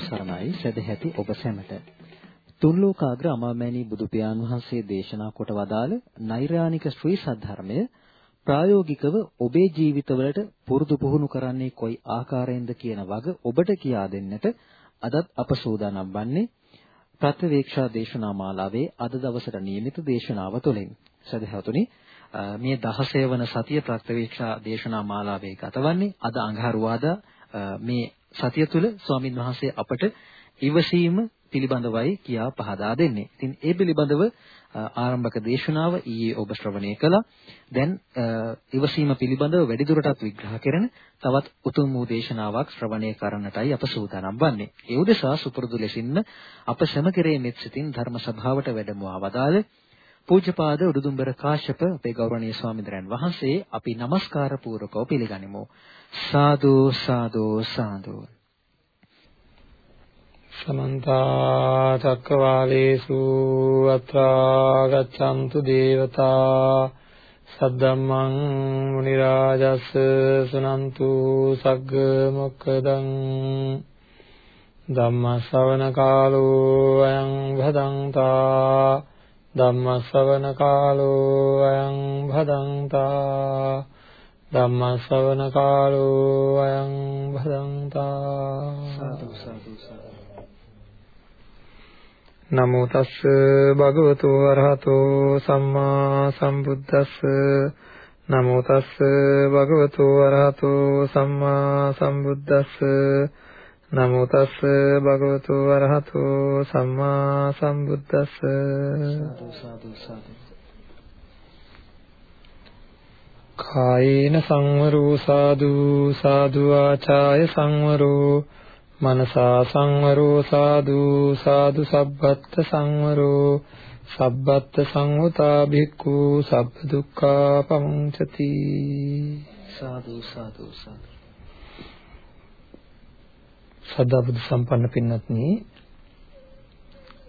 සම්මා සම්බුදු සරණයි සදැහැති ඔබ සැමට. තුන්ලෝකාග්‍ර අමාමෑණී බුදු පියාණන් වහන්සේ දේශනා කොට වදාළ නෛර්යානික ශ්‍රී සද්ධර්මය ප්‍රායෝගිකව ඔබේ ජීවිතවලට පුරුදු පුහුණු කරන්නේ කොයි ආකාරයෙන්ද කියන වග ඔබට කියා දෙන්නට අදත් අප සූදානම් වන්නේ ප්‍රත්‍යවේක්ෂා දේශනා මාලාවේ අද දවසට නියමිත දේශනාව තුළින්. සදහතුනි මේ 16 වන සතිය ප්‍රත්‍යවේක්ෂා දේශනා මාලාවේ ගතවන්නේ අද අඟහරුවාදා මේ සතිය තුළ ස්වාමින් වහන්සේ අපට ඉවසීම පිළිබඳවයි කියා පහදා දෙන්නේ. ඉතින් ඒ පිළිබඳව ආරම්භක දේශනාව ඊයේ ඔබ ශ්‍රවණය කළා. දැන් ඉවසීම පිළිබඳව වැඩිදුරටත් විග්‍රහ කරන තවත් උතුම් වූ දේශනාවක් ශ්‍රවණය කරන්නටයි අප සූදානම් වන්නේ. ඒ උදෙසා සුපුරුදු ලෙසින්ම අප සැම කෙරේ මෙත් සිතින් ධර්ම සභාවට වැඩමවා වදාළ පූජ්‍යපාද උඩුදුම්බර කාශ්‍යප අපේ ගෞරවනීය ස්වාමීන් වහන්සේ අපි নমස්කාර පූර්වකව පිළිගනිමු. සාදු සාදු සාදු සමන්ත චක්කවාලේසු අත්‍රා ගච්ඡන්තු දේවතා සද්දම්මං මුනි රාජස් සුනන්තු සග්ග මොක්කදං ධම්ම ශ්‍රවණ කාලෝ අයං භදංතා ධම්ම ශ්‍රවණ කාලෝ අයං භදංතා ධම්ම ශ්‍රවණ කාලෝ අයං භදංතා සතු සතු නමෝ තස්ස භගවතු වරහතෝ සම්මා සම්බුද්දස්ස. නමෝ තස්ස භගවතු වරහතෝ සම්මා සම්බුද්දස්ස නමෝ තස්ස භගවතු වරහතෝ සම්මා සම්බුද්දස්ස. කායේන සංවරෝ සාදු සාදු ආචාය සංවරෝ. මනසා සංවරෝ සාදු සාදු සබ්බත් සංවරෝ. සබ්බත් සංවතා භික්ඛු සබ්බ දුක්ඛා පමුංචති. සාදු සාදු සාදු සදා බුදු සම්පන්න පින්වත්නි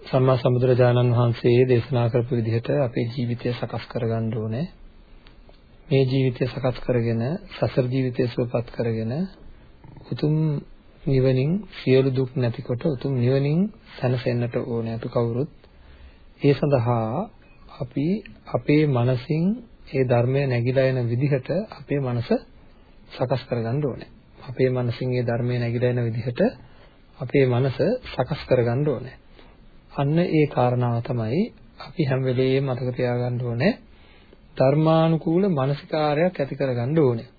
සම්මා සම්බුදුරජාණන් වහන්සේ දේශනා කරපු විදිහට අපේ ජීවිතය සකස් කරගන්න ඕනේ. මේ ජීවිතය සකස් කරගෙන සසර ජීවිතය සුවපත් කරගෙන උතුම් නිවනින් සියලු දුක් නැතිකොට උතුම් නිවනින් සැනසෙන්නට ඕනේ අපි කවුරුත්. ඒ සඳහා අපි අපේ මනසින් ඒ ධර්මය නැగిලා එන විදිහට අපේ මනස සකස් කරගන්න ඕනේ. අපේ මනසින් ඒ ධර්මය නැగిලා එන විදිහට අපේ මනස සකස් කරගන්න ඕනේ. අන්න ඒ කාරණාව තමයි අපි හැම වෙලේම මතක තියාගන්න ඕනේ. ධර්මානුකූල මානසිකාරයක් ඇති කරගන්න ඕනේ.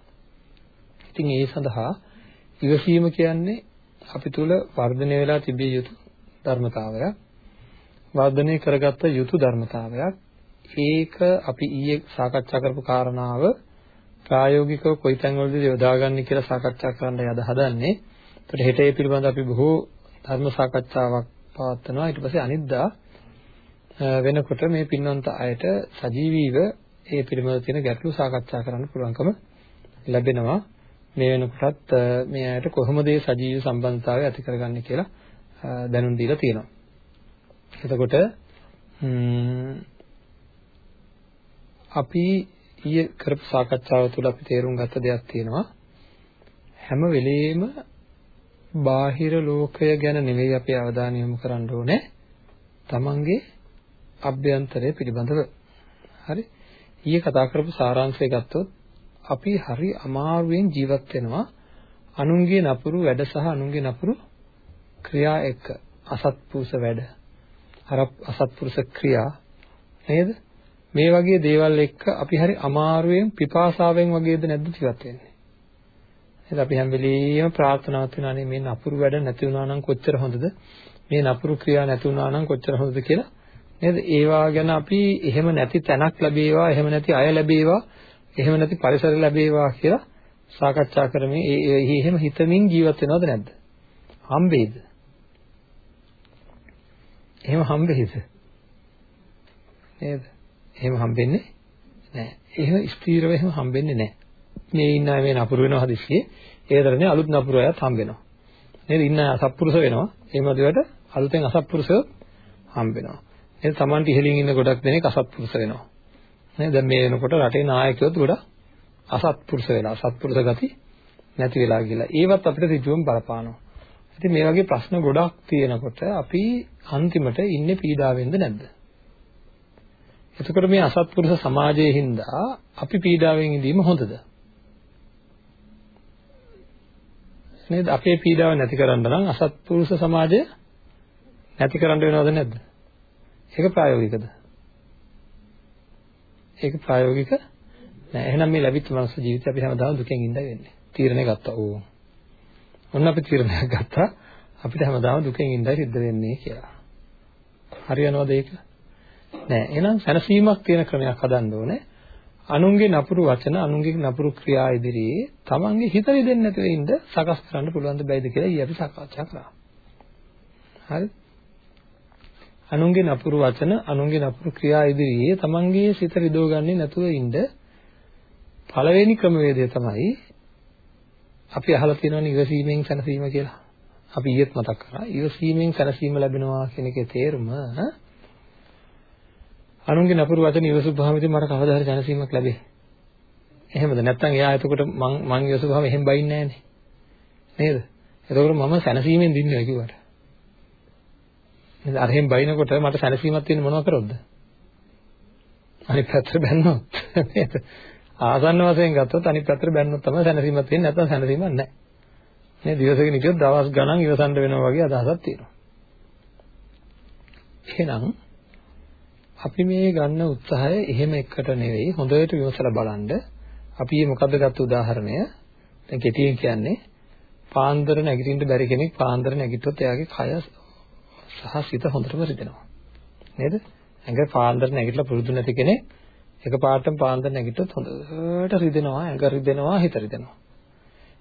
ඉතින් ඒ සඳහා ඉවසීම කියන්නේ අපි තුල වර්ධනය වෙලා තිබිය යුතු ධර්මතාවයක්. වර්ධනය කරගත්ත යුතු ධර්මතාවයක්. ඒක අපි ඊයේ සාකච්ඡා කරපු කාරණාව ප්‍රායෝගිකව කොයි තැන්වලද යොදාගන්නේ කියලා සාකච්ඡා කරන්න යද හදන්නේ. ඒකට හෙට ඒ පිළිබඳව අපි බොහෝ ධර්ම සාකච්ඡාවක් පවත්වනවා. ඊට පස්සේ අනිද්දා වෙනකොට මේ පින්වන්ත අයට සජීවීව ඒ පිළිබඳව තියෙන ගැටලු සාකච්ඡා කරන්න පුළුවන්කම ලැබෙනවා. මේ වෙනකොටත් මේ අයට කොහොමද මේ සජීවී සම්බන්ධතාවය ඇති කරගන්නේ කියලා දැනුම් දීලා තියෙනවා. එතකොට අපි ඊයේ කරපු සාකච්ඡාව තුළ අපි තේරුම් ගත්ත දෙයක් තියෙනවා. හැම වෙලෙම බාහිර ලෝකය ගැන නෙවෙයි අපි අවධානය යොමු කරන්න ඕනේ. තමන්ගේ අභ්‍යන්තරය පිළිබඳව. හරි? ඊයේ කතා කරපු සාරාංශය ගත්තොත් අපි හරි අමාරුවෙන් ජීවත් වෙනවා. අනුන්ගේ නපුරු වැඩ සහ අනුන්ගේ නපුරු ක්‍රියා එක්ක. අසත්පුරුෂ වැඩ. අර අසත්පුරුෂ ක්‍රියා. නේද? මේ වගේ දේවල් එක්ක අපි හරි අමාරුවෙන් පිපාසාවෙන් වගේද නැද්ද ජීවත් වෙන්නේ. එහෙනම් අපි හැම වෙලෙම ප්‍රාර්ථනාවක් වෙනානේ මේ නපුරු වැඩ නැති වුණා නම් කොච්චර හොඳද? මේ නපුරු ක්‍රියා නැති වුණා නම් කොච්චර හොඳද කියලා නේද? ඒවා ගැන අපි එහෙම නැති තැනක් ලැබේවා, එහෙම නැති අය ලැබේවා, එහෙම නැති පරිසර ලැබේවා කියලා සාකච්ඡා කරමින් ඒ එහෙම හිතමින් ජීවත් වෙනවද නැද්ද? හම්බෙයිද? එහෙම හම්බෙයිද? නේද? එහෙම හම්බෙන්නේ නැහැ. එහෙම ස්ථීරව එහෙම හම්බෙන්නේ නැහැ. මේ ඉන්න අය මේ නපුරු වෙනවා හදිස්සියේ. ඒතරනේ අලුත් නපුරු අයත් හම්බෙනවා. නේද? ඉන්න අය අසත්පුරුෂ වෙනවා. ඒ මදුවට අලුතෙන් අසත්පුරුෂයෝ හම්බෙනවා. නේද? Tamanට ඉහළින් ඉන්න ගොඩක් දෙනෙක් අසත්පුරුෂ වෙනවා. නේද? දැන් මේ වෙනකොට රටේ නායකයෝත් ගොඩක් අසත්පුරුෂ වෙලා අසත්පුරුෂ ගති නැති වෙලා ගිහලා. ඒවත් අපිට ඍජුවම බලපානවා. ඉතින් මේ වගේ ප්‍රශ්න ගොඩක් තියෙනකොට අපි අන්තිමට ඉන්නේ පීඩාවෙන්ද නැද්ද? එතකොට මේ අසත්පුරුෂ සමාජයේ හින්දා අපි පීඩාවෙන් ඉඳීම හොඳද? නේද? අපේ පීඩාව නැති කරන්න නම් අසත්පුරුෂ සමාජය නැති කරන්න වෙනවද නැද්ද? ඒක ප්‍රායෝගිකද? ඒක ප්‍රායෝගික නෑ. එහෙනම් මේ ලැබිච්ච මනුස්ස ජීවිතය අපි හැමදාම දුකෙන් ඉඳලා වෙන්නේ. තීරණය ගත්තා. ඕ. ඔන්න අපි තීරණයක් ගත්තා. අපිට හැමදාම දුකෙන් ඉඳලා සිද්ධ වෙන්නේ කියලා. හරියනවද ඒක? නෑ. එහෙනම් සැනසීමක් තියෙන ක්‍රමයක් හදන්න ඕනේ. අනුන්ගේ නපුරු වචන, අනුන්ගේ නපුරු ක්‍රියා ඉදිරියේ තමන්ගේ හිත රිදෙන්නේ නැතුව ඉන්න සකස් කරන්න පුළුවන් ද බැයිද කියලා ඊ අපි සාකච්ඡා කරා. හරි? අනුන්ගේ නපුරු වචන, අනුන්ගේ නපුරු ක්‍රියා ඉදිරියේ තමන්ගේ සිත රිදවගන්නේ නැතුව ඉන්න පළවෙනි ක්‍රමවේදය තමයි අපි අහලා තියෙනවනේ ඉවසීමෙන් සැනසීම කියලා. අපි ඊයේත් මතක් කරා. ඉවසීමෙන් සැනසීම ලැබෙනවා කියන එකේ තේරුම අනුන්ගේ නපුරු වචන ඉවසුවාම ඉතින් මට කවදා හරි දැනසීමක් ලැබේ. එහෙමද? නැත්නම් එයා එතකොට මං මං ඉවසුවාම එහෙම බයින්නේ නැහනේ. නේද? එතකොට මම සැනසීමෙන් දින්නවා කිව්වට. නේද? අර එහෙම බයිනකොට මට සැනසීමක් තියෙන මොනව කරොත්ද? අනිත් පැත්තට බැන්නොත් නේද? ආසන්න වශයෙන් ගත්තොත් අනිත් පැත්තට බැන්නොත් තමයි සැනසීමක් තියෙන්නේ නැත්නම් සැනසීමක් නැහැ. නේ දිවසකින් හිටියොත් දවස් ගණන් ඉවසන්න වෙනවා වගේ අදහසක් තියෙනවා. එහෙනම් අපි මේ ගන්න උත්සාහය එහෙම එකට නෙවෙයි හොඳට විමසලා බලන්න. අපි මේ මොකද්ද ගත්ත උදාහරණය? දැන් කෙටියෙන් කියන්නේ පාන්දර නැගිටින්න බැරි කෙනෙක් පාන්දර නැගිට්ටොත් එයාගේ කය සහ සිත හොඳටම රිදෙනවා. නේද? ඇඟ පාන්දර නැගිටලා පුරුදු නැති කෙනෙක් එකපාරටම පාන්දර නැගිට්ටොත් හොඳට රිදෙනවා ඇඟ රිදෙනවා හිත රිදෙනවා.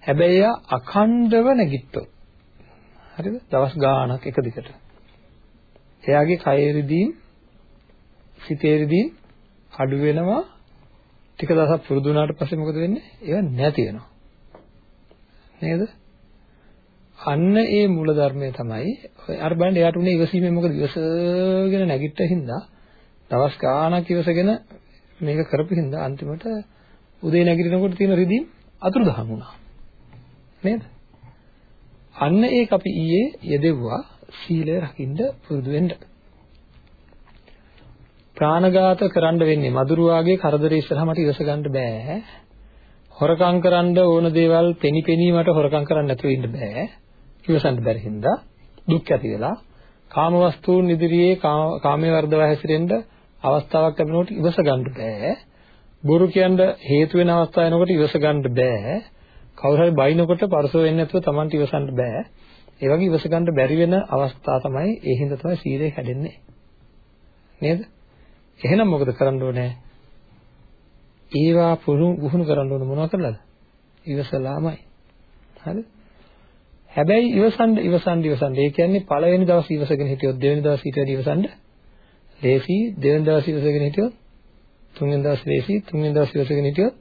හැබැයි එයා අඛණ්ඩව නැගිට්ටොත්. හරිද? දවස් ගාණක් එක දිගට. එයාගේ කය රිදීම් සිතේදී අඩු වෙනවා ටික දවසක් පුරුදු වුණාට පස්සේ මොකද වෙන්නේ? ඒවා නැති වෙනවා. නේද? අන්න ඒ මූල ධර්මය තමයි අර බලන්න එයාට උනේ ඉවසීමෙන් මොකද ඉවසගෙන නැගිට හින්දා දවස් ගාණක් ඉවසගෙන මේක කරපු හින්දා අන්තිමට උදේ නැගිටිනකොට තියෙන රිදීම් අතුරුදහන් වුණා. නේද? අන්න ඒක අපි ඊයේ යෙදෙව්වා සීලය රකින්න පුරුදු වෙන්න. ප්‍රාණඝාත කරන්න වෙන්නේ මදුරුවාගේ කරදර ඉස්සරහා මට ඉවස ගන්න බෑ. හොරකම් කරන්න ඕන දේවල් පෙනි පෙනී මට හොරකම් කරන්න නැතුව ඉන්න බෑ. ඉවසන්න බැරි හින්දා දුක් ඇති වෙලා කාම වස්තුන් ඉදිරියේ කාමයේ වර්ධව හැසිරෙන්න අවස්ථාවක් ලැබෙනකොට ඉවස ගන්න බෑ. බොරු කියන්න හේතු වෙන අවස්ථාව එනකොට ඉවස ගන්න බෑ. කවුරු හරි බයිනකොට පරස වෙන්නේ නැතුව Tamanට ඉවසන්න බෑ. ඒ වගේ ඉවස ගන්න බැරි වෙන අවස්ථා තමයි ඒ හින්දා තමයි සීලය කැඩෙන්නේ. නේද? එහෙනම් මොකද කරන්න ඕනේ? ඒවා පුහුණු කරන්න ඕන මොනව කරලාද? ඉවසලාමයි. හරිද? හැබැයි ඉවසන්න ඉවසන්න ඉවසන්න. ඒ කියන්නේ පළවෙනි දවස් ඉවසගෙන හිටියොත් දෙවෙනි දවස් ඊට වැඩි ඉවසන්න ලේසි. දෙවෙනි දවස් ඉවසගෙන හිටියොත් තුන්වෙනි දවස් ලේසි. තුන්වෙනි දවස් ඉවසගෙන හිටියොත්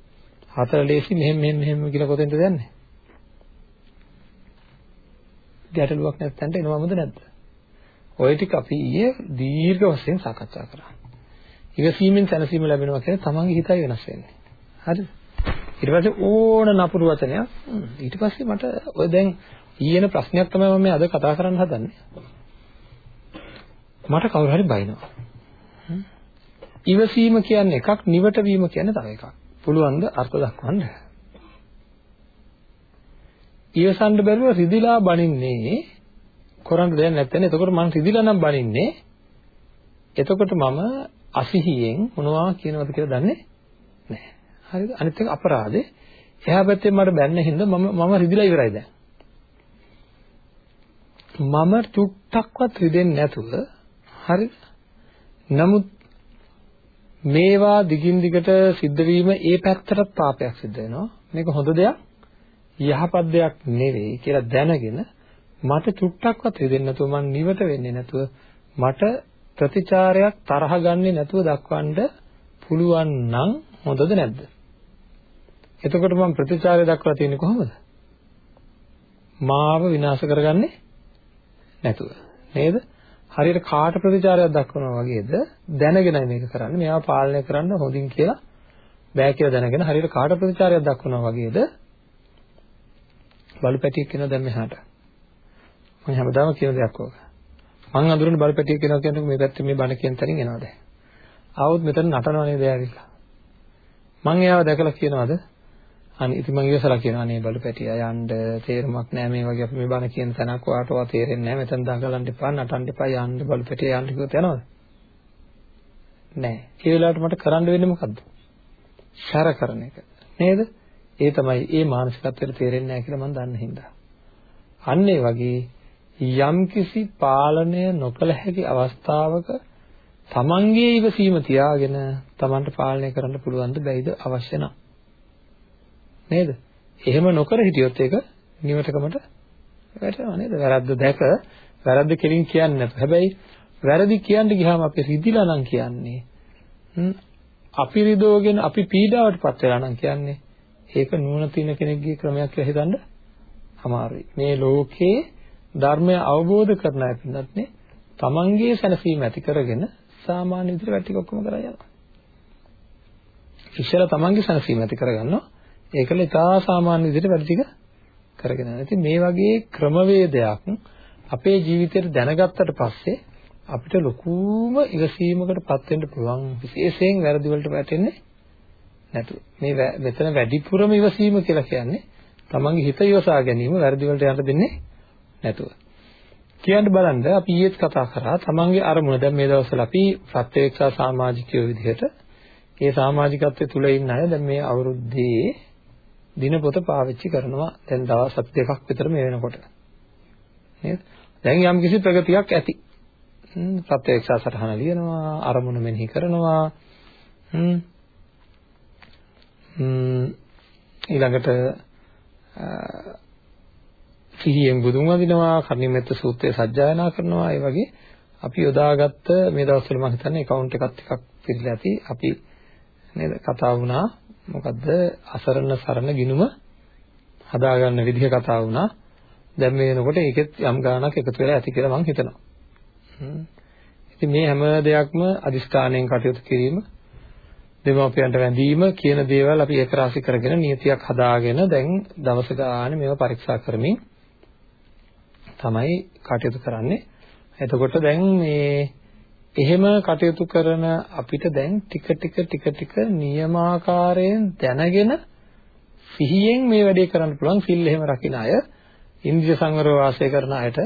හතර ලේසි. මෙහෙම මෙහෙම මෙහෙම කියලා කොතෙන්ද දන්නේ? ගැටලුවක් නැත්තන්ට එනවමද නැද්ද? ඔය ටික අපි ඊයේ දීර්ඝ වශයෙන් සාකච්ඡා කරා. ඉවසීමෙන් සැනසීම ලැබෙනවා කියන්නේ තමන්ගේ හිතයි වෙනස් වෙන්නේ. හරිද? ඊට පස්සේ ඕන නපුරු වචනයක් ඊට පස්සේ මට ඔය දැන් ඊයන ප්‍රශ්නයක් තමයි මම අද කතා කරන්න හදන්නේ. මට කවුරු හරි බයිනවා. ඉවසීම කියන්නේ එකක් නිවට වීම කියන්නේ තව එකක්. පුළුවන් ද අර්ථ දක්වන්න? ඉවසන්න බැරුව රිදිලා බනින්නේ කරන්න දෙයක් නැත්නම් එතකොට මං රිදිලා නම් බනින්නේ එතකොට මම අසිහියෙන් මොනවා කියනවද කියලා දන්නේ නැහැ. හරිද? අනිත් එක අපරාධේ. එහා පැත්තේ මට බැන්න හින්දා මම මම රිදිලා ඉවරයි දැන්. මම චුට්ටක්වත් රිදෙන්නේ නැතුව හරිද? නමුත් මේවා දිගින් දිගට සිද්ධ වීම ඒ පැත්තට පාපයක් සිද්ධ වෙනවා. මේක හොඳ දෙයක් යහපත් දෙයක් නෙවෙයි කියලා දැනගෙන මට චුට්ටක්වත් රිදෙන්නේ නැතුව මම නිවට වෙන්නේ නැතුව මට ප්‍රතිචාරයක් තරහ ගන්නේ නැතුව දක්වන්න පුළුවන් නම් හොඳද නැද්ද? එතකොට මම ප්‍රතිචාරය දක්වලා තියෙන්නේ කොහොමද? මාව විනාශ කරගන්නේ නැතුව. නේද? හරියට කාට ප්‍රතිචාරයක් දක්වනවා වගේද දැනගෙනයි මේක කරන්නේ. මෙයාව පාලනය කරන්න හොඳින් කියලා බෑ කියලා දැනගෙන හරියට කාට ප්‍රතිචාරයක් දක්වනවා වගේද බලු පැටියෙක් වෙනවා දැන් මෙහාට. මම හැමදාම කියන දෙයක් ඕක. මං අඳුරන බලපැටිය කියනවා කියන්නේ මේ පැත්තේ මේ බණ කියන තැනින් එනවා දැන්. ආවොත් මෙතන නටනවා නේද ඇවිල්ලා. මං එයාව දැකලා කියනවාද? අනේ ඉතින් මං ඉවසලා කියනවා අනේ බලපැටිය යන්න තේරුමක් නැහැ මේ වගේ අපි මේ බණ කියන තැනක් ඔයාටවත් තේරෙන්නේ නැහැ මෙතන දඟලන්න එපා නටන්න එපා යන්න බලපැටිය යන්න කිව්වොත් යනවද? නැහැ. ඒ වෙලාවට මට කරන්න වෙන්නේ මොකද්ද? ශර කරන එක. නේද? ඒ තමයි ඒ මානසිකත්වයට තේරෙන්නේ නැහැ කියලා මම දන්න හින්දා. අන්න ඒ වගේ යම්කිසි පාලනය නොකළ හැකි අවස්ථාවක තමන්ගේ ඉවසීම තියාගෙන තමන්ට පාලනය කරන්න පුළුවන් ද බැයිද අවශ්‍ය නම් නේද? එහෙම නොකර හිටියොත් ඒක නිවටකමට වැටෙනවා නේද? වැරද්ද දැක වැරද්ද කෙලින් කියන්නේ නැතු. හැබැයි වැරදි කියන්න ගියාම අපි රිදිලා නම් කියන්නේ අපි රිදවගෙන අපි පීඩාවටපත් වෙලා නම් කියන්නේ ඒක නුවණ තියෙන කෙනෙක්ගේ ක්‍රමයක් කියලා හිතන්න අමාරුයි. මේ ලෝකේ ධර්මය අවබෝධ කරන අය පින්නත් නේ තමන්ගේ සැනසීම ඇති කරගෙන සාමාන්‍ය විදිහට වැඩ ටික ඔක්කොම කරා යනවා. ඉස්සෙල්ලා තමන්ගේ සැනසීම ඇති කරගන්නවා. ඒකල ඉතා සාමාන්‍ය විදිහට වැඩ ටික කරගෙන යනවා. ඉතින් මේ වගේ ක්‍රමවේදයක් අපේ ජීවිතේට දැනගත්තට පස්සේ අපිට ලොකුම ඉවසීමකටපත් වෙන්න පුළුවන් විශේෂයෙන් වැරදි වලට වැටෙන්නේ නැතු. මේ මෙතන වැඩිපුරම ඉවසීම කියලා කියන්නේ තමන්ගේ හිත ඉවසා ගැනීම වැරදි වලට යන්න දෙන්නේ නැතුව. කියන්න බලන්න අපි ඊයේත් කතා කරා තමන්ගේ අරමුණ. දැන් මේ දවස්වල අපි ප්‍රත්‍යක්ෂ සමාජිකයෝ විදිහට ඒ සමාජිකත්වයේ තුල ඉන්න අය දැන් මේ අවුරුද්දේ දිනපොත පාවිච්චි කරනවා. දැන් දවස් දෙකක් විතර මේ වෙනකොට. නේද? දැන් යම් කිසි ප්‍රගතියක් ඇති. ප්‍රත්‍යක්ෂ සටහන ලියනවා අරමුණ මෙනෙහි කරනවා. ඊළඟට සිහියෙන් බුදුන් වදිනවා කර්ණිමෙත්ත සූත්‍රය සජ්ජායනා කරනවා ඒ වගේ අපි යොදාගත්ත මේ දවස්වල මම හිතන්නේ account එකක් ටිකක් පිළිලා ඇති. අපි නේද? කතා වුණා. මොකද්ද? අසරණ සරණ ගිනුම හදාගන්න විදිහ කතා වුණා. දැන් මේ වෙනකොට ඒකෙත් යම් ගාණක් එකතු වෙලා ඇති කියලා මම හිතනවා. ඉතින් මේ හැම දෙයක්ම අදිස්ථානයෙන් කටයුතු කිරීම දෙමාපියන්ට වැඳීම කියන දේවල් අපි ඒක රාශි කරගෙන නියතියක් හදාගෙන දැන් දවස ගානේ මේවා පරීක්ෂා කරමින් තමයි කටයුතු කරන්නේ. එතකොට දැන් මේ එහෙම කටයුතු කරන අපිට දැන් ටික ටික ටික ටික නියමාකාරයෙන් දැනගෙන සිහියෙන් මේ වැඩේ කරන්න පුළුවන් සිල් එහෙම රකින්න අය ඉන්ද්‍රිය සංවරව වාසය කරන අයට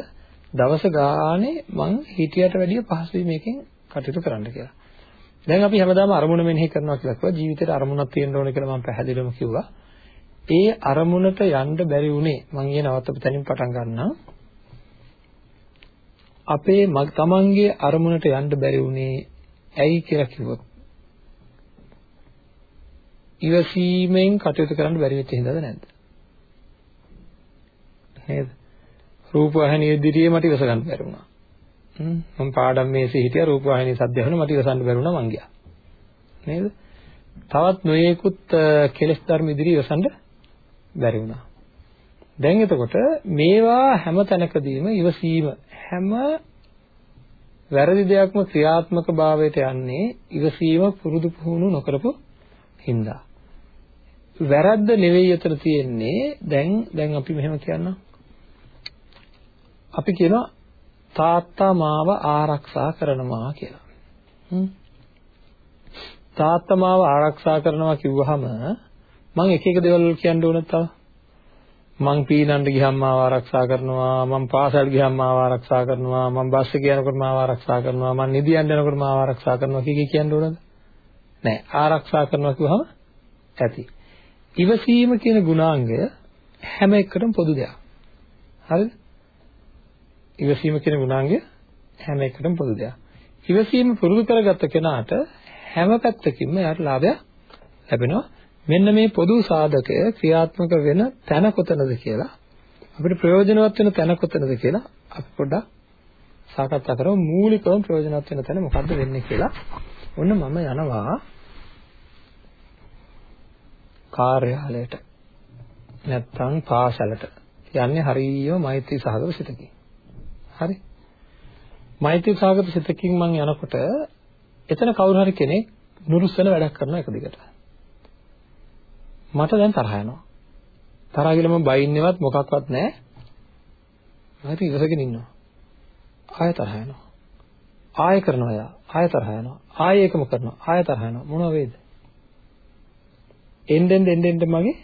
දවස ගානේ මං හිතියට වැඩිය පහසුයි මේකෙන් කටයුතු කරන්න කියලා. දැන් අපි හැමදාම අරමුණ මෙනෙහි කරනවා කියලා කිව්වා ජීවිතේට අරමුණක් තියෙන්න ඕනේ කියලා මම පැහැදිලිවම කිව්වා. ඒ අරමුණට යන්න බැරි වුණේ මං ඊයේ නවත්තපු තැනින් පටන් ගන්නම්. අපේ තමන්ගේ අරමුණට යන්න බැරි වුණේ ඇයි කියලා කිව්වොත් ඉවසීමෙන් කටයුතු කරන්න බැරි වෙච්ච හින්දාද නැද්ද? නේද? රූපවාහිනිය ඉදිරියේ මට ඉවස ගන්න බැරි වුණා. මම පාඩම් මේසේ හිටියා රූපවාහිනිය සද්ද ඇහුණා මට ඉවසන්න බැරි වුණා මං ගියා. නේද? තවත් නොයේකුත් කෙලෙස් ධර්ම ඉදිරියේ ඉවසන්න බැරි වුණා. දැන් එතකොට මේවා හැම තැනකදීම ඉවසීම හැම වැරදි දෙයක්ම ක්‍රියාත්මක භාවයට යන්නේ ඉවසීම පුරුදු පුහුණු නොකරපු හින්දා. වැරද්ද නෙවෙයි අතර තියෙන්නේ දැන් දැන් අපි මෙහෙම කියන්නම්. අපි කියනවා තාත්තා මාව ආරක්ෂා කරනවා කියලා. තාත්තා මාව ආරක්ෂා කරනවා කිව්වහම මම එක එක දේවල් කියන්න ඕනද තව? මං පීනන්න ගියම් මාව ආරක්ෂා කරනවා මං පාසල් ගියම් මාව ආරක්ෂා කරනවා මං බස් එකේ යනකොට මාව ආරක්ෂා කරනවා මං නිදියන් යනකොට මාව ආරක්ෂා කරනවා. කිය කියන්න ඕනද නෑ ආරක්ෂා කරනවා කිව්වහම ඇති. ඉවසීම කියන ගුණාංගය හැම එකටම පොදු දෙයක්. හරිද? ඉවසීම කියන ගුණාංගය හැම එකටම පොදු දෙයක්. ඉවසීම පුරුදු කරගත්ත කෙනාට හැම පැත්තකින්ම යාට ලාභයක් ලැබෙනවා. මෙන්න මේ පොදු සාධකය ක්‍රියාත්මක වෙන තැන කොතනද කියලා අපිට ප්‍රයෝජනවත් වෙන තැන කොතනද කියලා අපි පොඩ්ඩක් සාකච්ඡා කරමු මූලිකවම ප්‍රයෝජනවත් වෙන තැන මොකද්ද වෙන්නේ කියලා. ඔන්න මම යනවා කාර්යාලයට නැත්තම් පාසලට යන්නේ හරියම මෛත්‍රී සහගත සිතකින්. හරි. මෛත්‍රී සහගත සිතකින් මම යනකොට එතන කවුරු හරි කෙනෙක් නුරුස්සන වැඩක් කරන එක දිගට. මට දැන් තරහ යනවා. තරහ ගිහලා මම බයින්නේවත් මොකක්වත් නැහැ. හරි ඉවසගෙන ඉන්නවා. ආය තරහ යනවා. ආය කරනවා යා. ආය තරහ යනවා. ආය ඒකම කරනවා. ආය තරහ යනවා. මොනව වේද? එන්නෙන් එන්නෙන් මගේ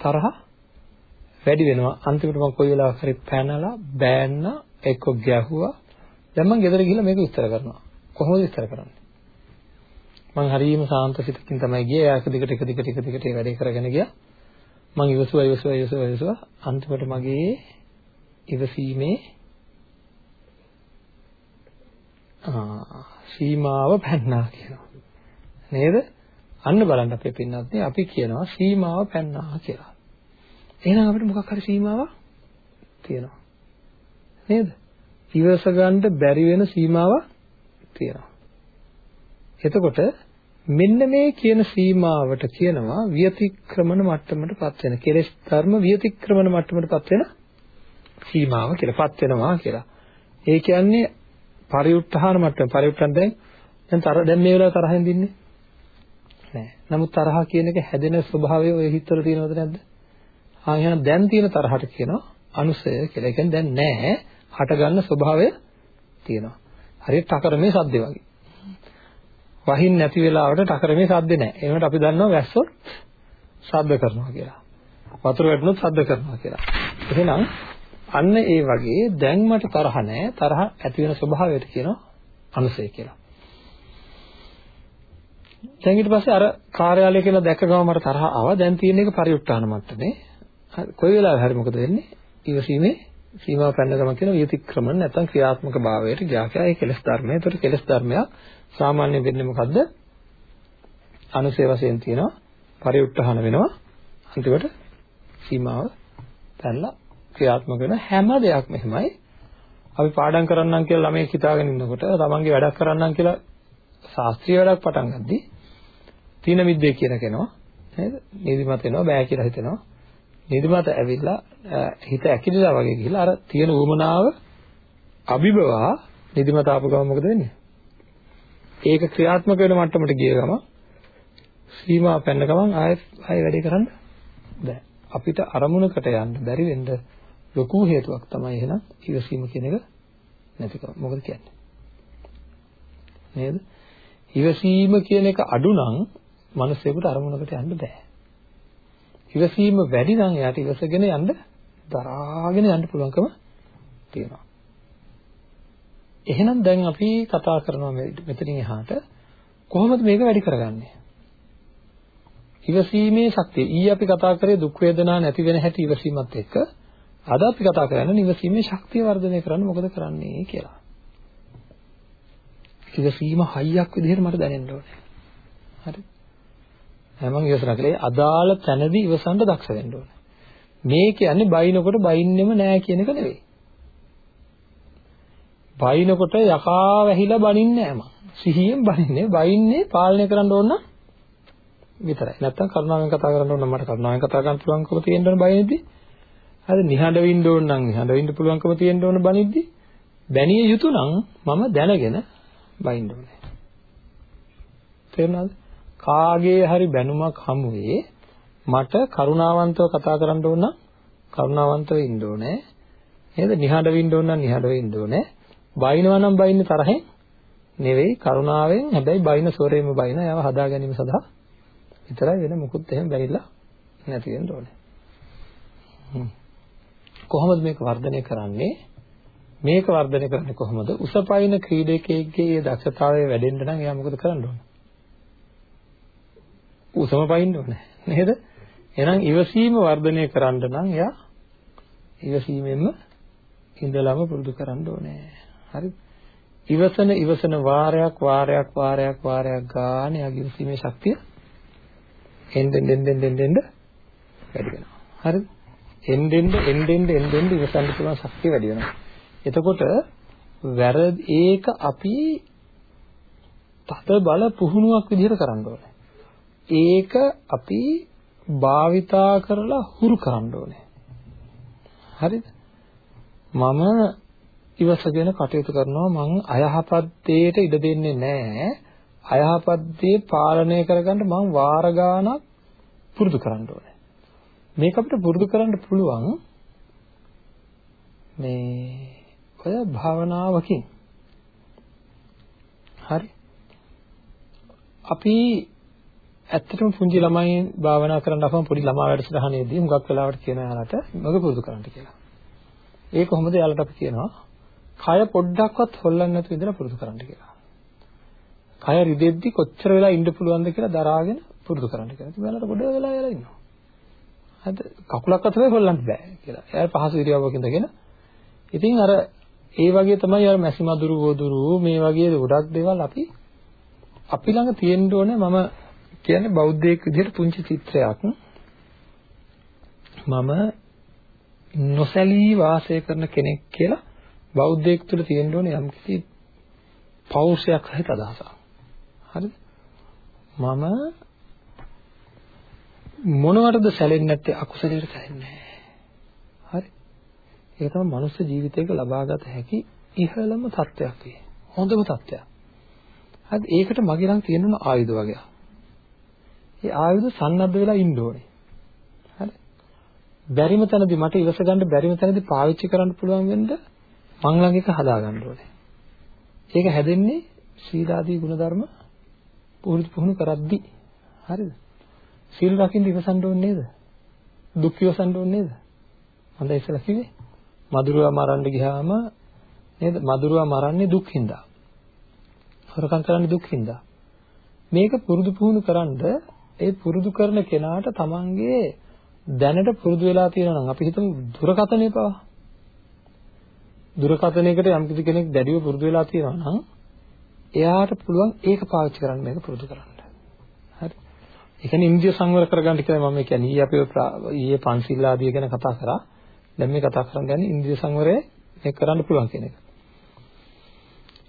තරහ වැඩි වෙනවා. අන්තිමට මම කොයි වෙලාවක හරි පැනලා බෑන්න එක්ක ගැහුවා. දැන් මම ගෙදර ගිහලා මේක විස්තර කරනවා. කොහොමද විස්තර කරන්නේ? මම හරියම සාන්ත සිතකින් තමයි ගියේ. ඒක දිගට එක දිගට එක දිගට ඒ වැඩේ කරගෙන ගියා. මම ඉවසුවා ඉවසුවා ඉවසුවා ඉවසුවා අන්තිමට මගේ ඉවසීමේ සීමාව පැන්නා කියනවා. නේද? අන්න බලන්න අපේ පින්නත් අපි කියනවා සීමාව පැන්නා කියලා. එහෙනම් අපිට මොකක් හරි සීමාවක් තියෙනවා. නේද? ඉවස ගන්න බැරි වෙන සීමාවක් තියෙනවා. එතකොට මෙන්න මේ කියන සීමාවට කියනවා විතික්‍රමන මට්ටමටපත් වෙන කෙලෙස් ධර්ම විතික්‍රමන මට්ටමටපත් වෙන සීමාව කියලා පත් වෙනවා කියලා. ඒ කියන්නේ පරිඋත්ථාන මට්ටම පරිඋත්ථාන දැන් දැන් තර දැන් මේ වෙලාව තරහෙන් දින්නේ නෑ. නමුත් තරහ කියන එක හැදෙන ස්වභාවය ඔය හිතවල තියෙනවද නැද්ද? ආ එහෙනම් දැන් තියෙන තරහට කියනවා අනුසය කියලා. ඒ කියන්නේ දැන් නෑ හට ගන්න ස්වභාවය තියෙනවා. හරියට ටකරමේ සද්දේ වගේ. වහින් නැති වෙලාවට ටකරමේ සද්දේ නෑ. ඒකට අපි දන්නවා වැස්සොත් ශබ්ද කරනවා කියලා. වතුර වැටුනොත් ශබ්ද කරනවා කියලා. එහෙනම් අන්න ඒ වගේ දැන් මට තරහ නැහැ තරහ ඇති වෙන ස්වභාවයට කියනවා අනුසය කියලා. දැන් ඊට පස්සේ අර කාර්යාලය කියලා දැක්ක ගම මට තරහ ආවා දැන් තියෙන එක පරිඋත්තාන මට්ටමේ. කොයි වෙලාවෙ හරි මොකද වෙන්නේ? ඊවසීමේ සීමා පැන්න ගම කියන විතික්‍රමන නැත්නම් ක්‍රියාත්මක භාවයට ගියා කියලා ඒ කෙලස් ධර්මය. ඒතර කෙලස් ධර්මයක් සාමාන්‍යයෙන් වෙන්නේ මොකද්ද? අනුසය වශයෙන් තියෙනවා පරිඋත්තාන වෙනවා අන්තිමට සීමාව පැනලා ක්‍රියාත්මක වෙන හැම දෙයක්ම එහෙමයි. අපි පාඩම් කරන්නම් කියලා ළමයෙක් හිතාගෙන ඉන්නකොට තමන්ගේ වැඩක් කරන්නම් කියලා ශාස්ත්‍රීය වැඩක් පටන් ගද්දී තීන මිද්දේ කියන කෙනා නේද? නිදිමත එනවා බෑ කියලා හිතෙනවා. නිදිමත ඇවිල්ලා හිත ඇකිලිලා වගේ ගිහිල්ලා අර තියෙන උවමනාව අභිබවා නිදිමත ආපු ගමන් මොකද වෙන්නේ? ඒක ක්‍රියාත්මක වෙන මට්ටමට ගිය ගමන් සීමා පැන්න ගමන් ආයෙත් ආයෙ වැඩේ කරන්න බෑ. අපිට අරමුණකට යන්න බැරි වෙන්න ලොකු හේතුවක් තමයි එහෙනම් ඉවසීම කියන එක නැතිකම. මොකද කියන්නේ? නේද? ඉවසීම කියන එක අඩු නම් මිනිස්සුෙකුට අරමුණකට යන්න බෑ. ඉවසීම වැඩි නම් එයාට ඉවසගෙන යන්න දරාගෙන යන්න පුළුවන්කම තියෙනවා. එහෙනම් දැන් අපි කතා කරනවා මෙතනින් එහාට කොහොමද මේක වැඩි කරගන්නේ? ඉවසීමේ ශක්තිය. ඊයේ අපි කතා කරේ දුක් වේදනා නැති වෙන හැටි ඉවසීමත් එක්ක අද අපි කතා කරන්නේ නිවසීමේ ශක්තිය වර්ධනය කරන්න මොකද කරන්නේ කියලා. ඉවසීම හයියක් විදිහට මට දැනෙන්න ඕනේ. හරි. මම ඉවසන කලේ අදාළ තැනදී ඉවසන්න දක්ෂ වෙන්න ඕනේ. මේ කියන්නේ බයිනකොට බයින්නෙම නෑ කියන එක නෙවෙයි. බයිනකොට යකා වැහිලා බනින්නේ නෑ මං. සිහියෙන් බනින්නේ. බයින්නේ පාලනය කරන්න ඕන විතරයි. නැත්තම් කරුණාවෙන් කතා කරන්න ඕන මට කරුණාවෙන් කතා කරන්න පුළුවන්කම තියෙන්න ඕන බයිනේදී. හරි නිහඬ වෙන්න ඕන නම් නිහඬ වෙන්න පුළුවන්කම තියෙන්න ඕන බනිද්දි බැනිය යුතු නම් මම දැනගෙන බයින්න ඕනේ. තේරුණාද? කාගේ හරි බැනුමක් හමුවේ මට කරුණාවන්තව කතා කරන්න ඕන නම් කරුණාවන්තව ඉන්න ඕනේ. නේද? නිහඬ වෙන්න ඕන නම් නිහඬ වෙන්න ඕනේ. බයිනවා නම් බයින්නේ තරහෙන් නෙවෙයි කරුණාවෙන් හැබැයි බයින ස්වරේම බයින ඒව හදා ගැනීම සඳහා විතරයි වෙන මොකුත් එහෙම බැරිලා නැති වෙන්න ඕනේ. කොහොමද මේක වර්ධනය කරන්නේ? මේක වර්ධනය කරන්නේ කොහොමද? උසපයින් ක්‍රීඩකයෙක්ගේ ඒ දක්ෂතාවය වැඩෙන්න නම් එයා මොකද කරන්න ඕන? උසම පයින්න ඕනේ නේද? එහෙනම් ඉවසීම වර්ධනය කරන්න නම් එයා ඉවසීමෙන්ම ඉඳලම පුරුදු කරන්න ඕනේ. හරිද? ඉවසන ඉවසන වාරයක් වාරයක් වාරයක් වාරයක් ගන්න එයාගේ ඉවසීමේ ශක්තිය එන්නෙන් එන්නෙන් එන්නෙන් වැඩි වෙනවා. හරිද? එන්නෙන් එන්නෙන් එන්නෙන් ඉවසන්න පුළුවන් ශක්තිය වැඩි වෙනවා. එතකොට වැරදි ඒක අපි තද බල පුහුණුවක් විදිහට කරන්න ඕනේ. ඒක අපි භාවිතා කරලා හුරු කරන්න ඕනේ. හරිද? මම ඉවසගෙන කටයුතු කරනවා මං අයහපත් දෙයට ඉඩ දෙන්නේ නැහැ. අයහපත් දේ පාලනය කරගන්න මං වාර ගාණක් පුරුදු කරන්න ඕනේ. මේක අපිට පුරුදු කරන්න පුළුවන් මේ ඔය භාවනාවකින් හරි අපි ඇත්තටම පුංචි ළමයි භාවනා කරන්න අපම පොඩි ළමා වැඩසටහනේදී හුඟක් වෙලාවට කියන යාලට මග පුරුදු කරන්න කියලා. ඒ කොහොමද යාලට අපි කියනවා කය පොඩ්ඩක්වත් හොල්ලන්නේ නැතුව ඉඳලා පුරුදු කරන්න කියලා. කය රිදෙද්දි කොච්චර වෙලා ඉන්න පුළුවන්ද කියලා දරාගෙන පුරුදු කරන්න කියලා. ඉතින් යාලට ගොඩ වෙලා යලා ඉන්නවා. හරිද? කකුලක් අතේ හොල්ලන්න බෑ කියලා. එයා පහසු ඉරියව්වක ඉඳගෙන ඉතින් අර ඒ වගේ තමයි අර මැසි මදුරු වදුරු මේ වගේ ගොඩක් දේවල් අපි අපි ළඟ තියෙන්න ඕනේ මම කියන්නේ බෞද්ධයෙක් විදිහට පුංචි චිත්‍රයක් මම නොසැලී වාසය කරන කෙනෙක් කියලා බෞද්ධයෙක් තුළ තියෙන්න ඕනේ යම්කිසි පෞරුෂයක් සහිත අදහසක්. හරිද? මම මොනවටද සැලෙන්නේ නැත්තේ අකුසලයට සැලෙන්නේ නැහැ. හරි? ඒක තමයි මනුස්ස ජීවිතයක ලබාගත හැකි ඉහළම තත්වයක් වේ. හොඳම තත්වයක්. හරි ඒකට මගේ ළඟ තියෙන ආයුධ වගේ. ඒ ආයුධ සන්නද්ධ වෙලා ඉන්න ඕනේ. හරි. බැරිම තැනදී මට ඉවස ගන්න බැරිම තැනදී පාවිච්චි කරන්න පුළුවන් වෙන්න මං ළඟ එක හදා ගන්න ඕනේ. ඒක හැදෙන්නේ සීලාදී ගුණධර්ම පුරුදු පුහුණු කරද්දී. හරිද? සීල් රකින්න ඉවසන්න ඕනේ නේද? දුක් ඉවසන්න ඕනේ නේද? හොඳයි ඉස්සලා කිව්වේ. මధుරවා මරන්න ගියාම නේද? මధుරවා මරන්නේ දුක් හින්දා. හොරකම් කරන්නේ දුක් හින්දා. මේක පුරුදු පුහුණු කරන්ද ඒ පුරුදු කරන කෙනාට තමන්ගේ දැනට පුරුදු වෙලා තියෙනවා නම් අපි හිතමු දුරකථනය පවා. දුරකථනයකට යම් කිසි කෙනෙක් දැඩිව පුරුදු වෙලා තියෙනවා නම් එයාට පුළුවන් ඒක පාවිච්චි කරන්න මේක පුරුදු කරන්න. හරි. ඒ කියන්නේ ඉන්ද්‍රිය සංවර කරගන්න කියලා මම කියන්නේ ඊයේ අපි ඊයේ පන්සිල් ආදිය ගැන කතා කරා. දැන් මේ කතා කරන්න යන්නේ ඉන්ද්‍රිය සංවරය මේක කරන්න පුළුවන් කියන එක.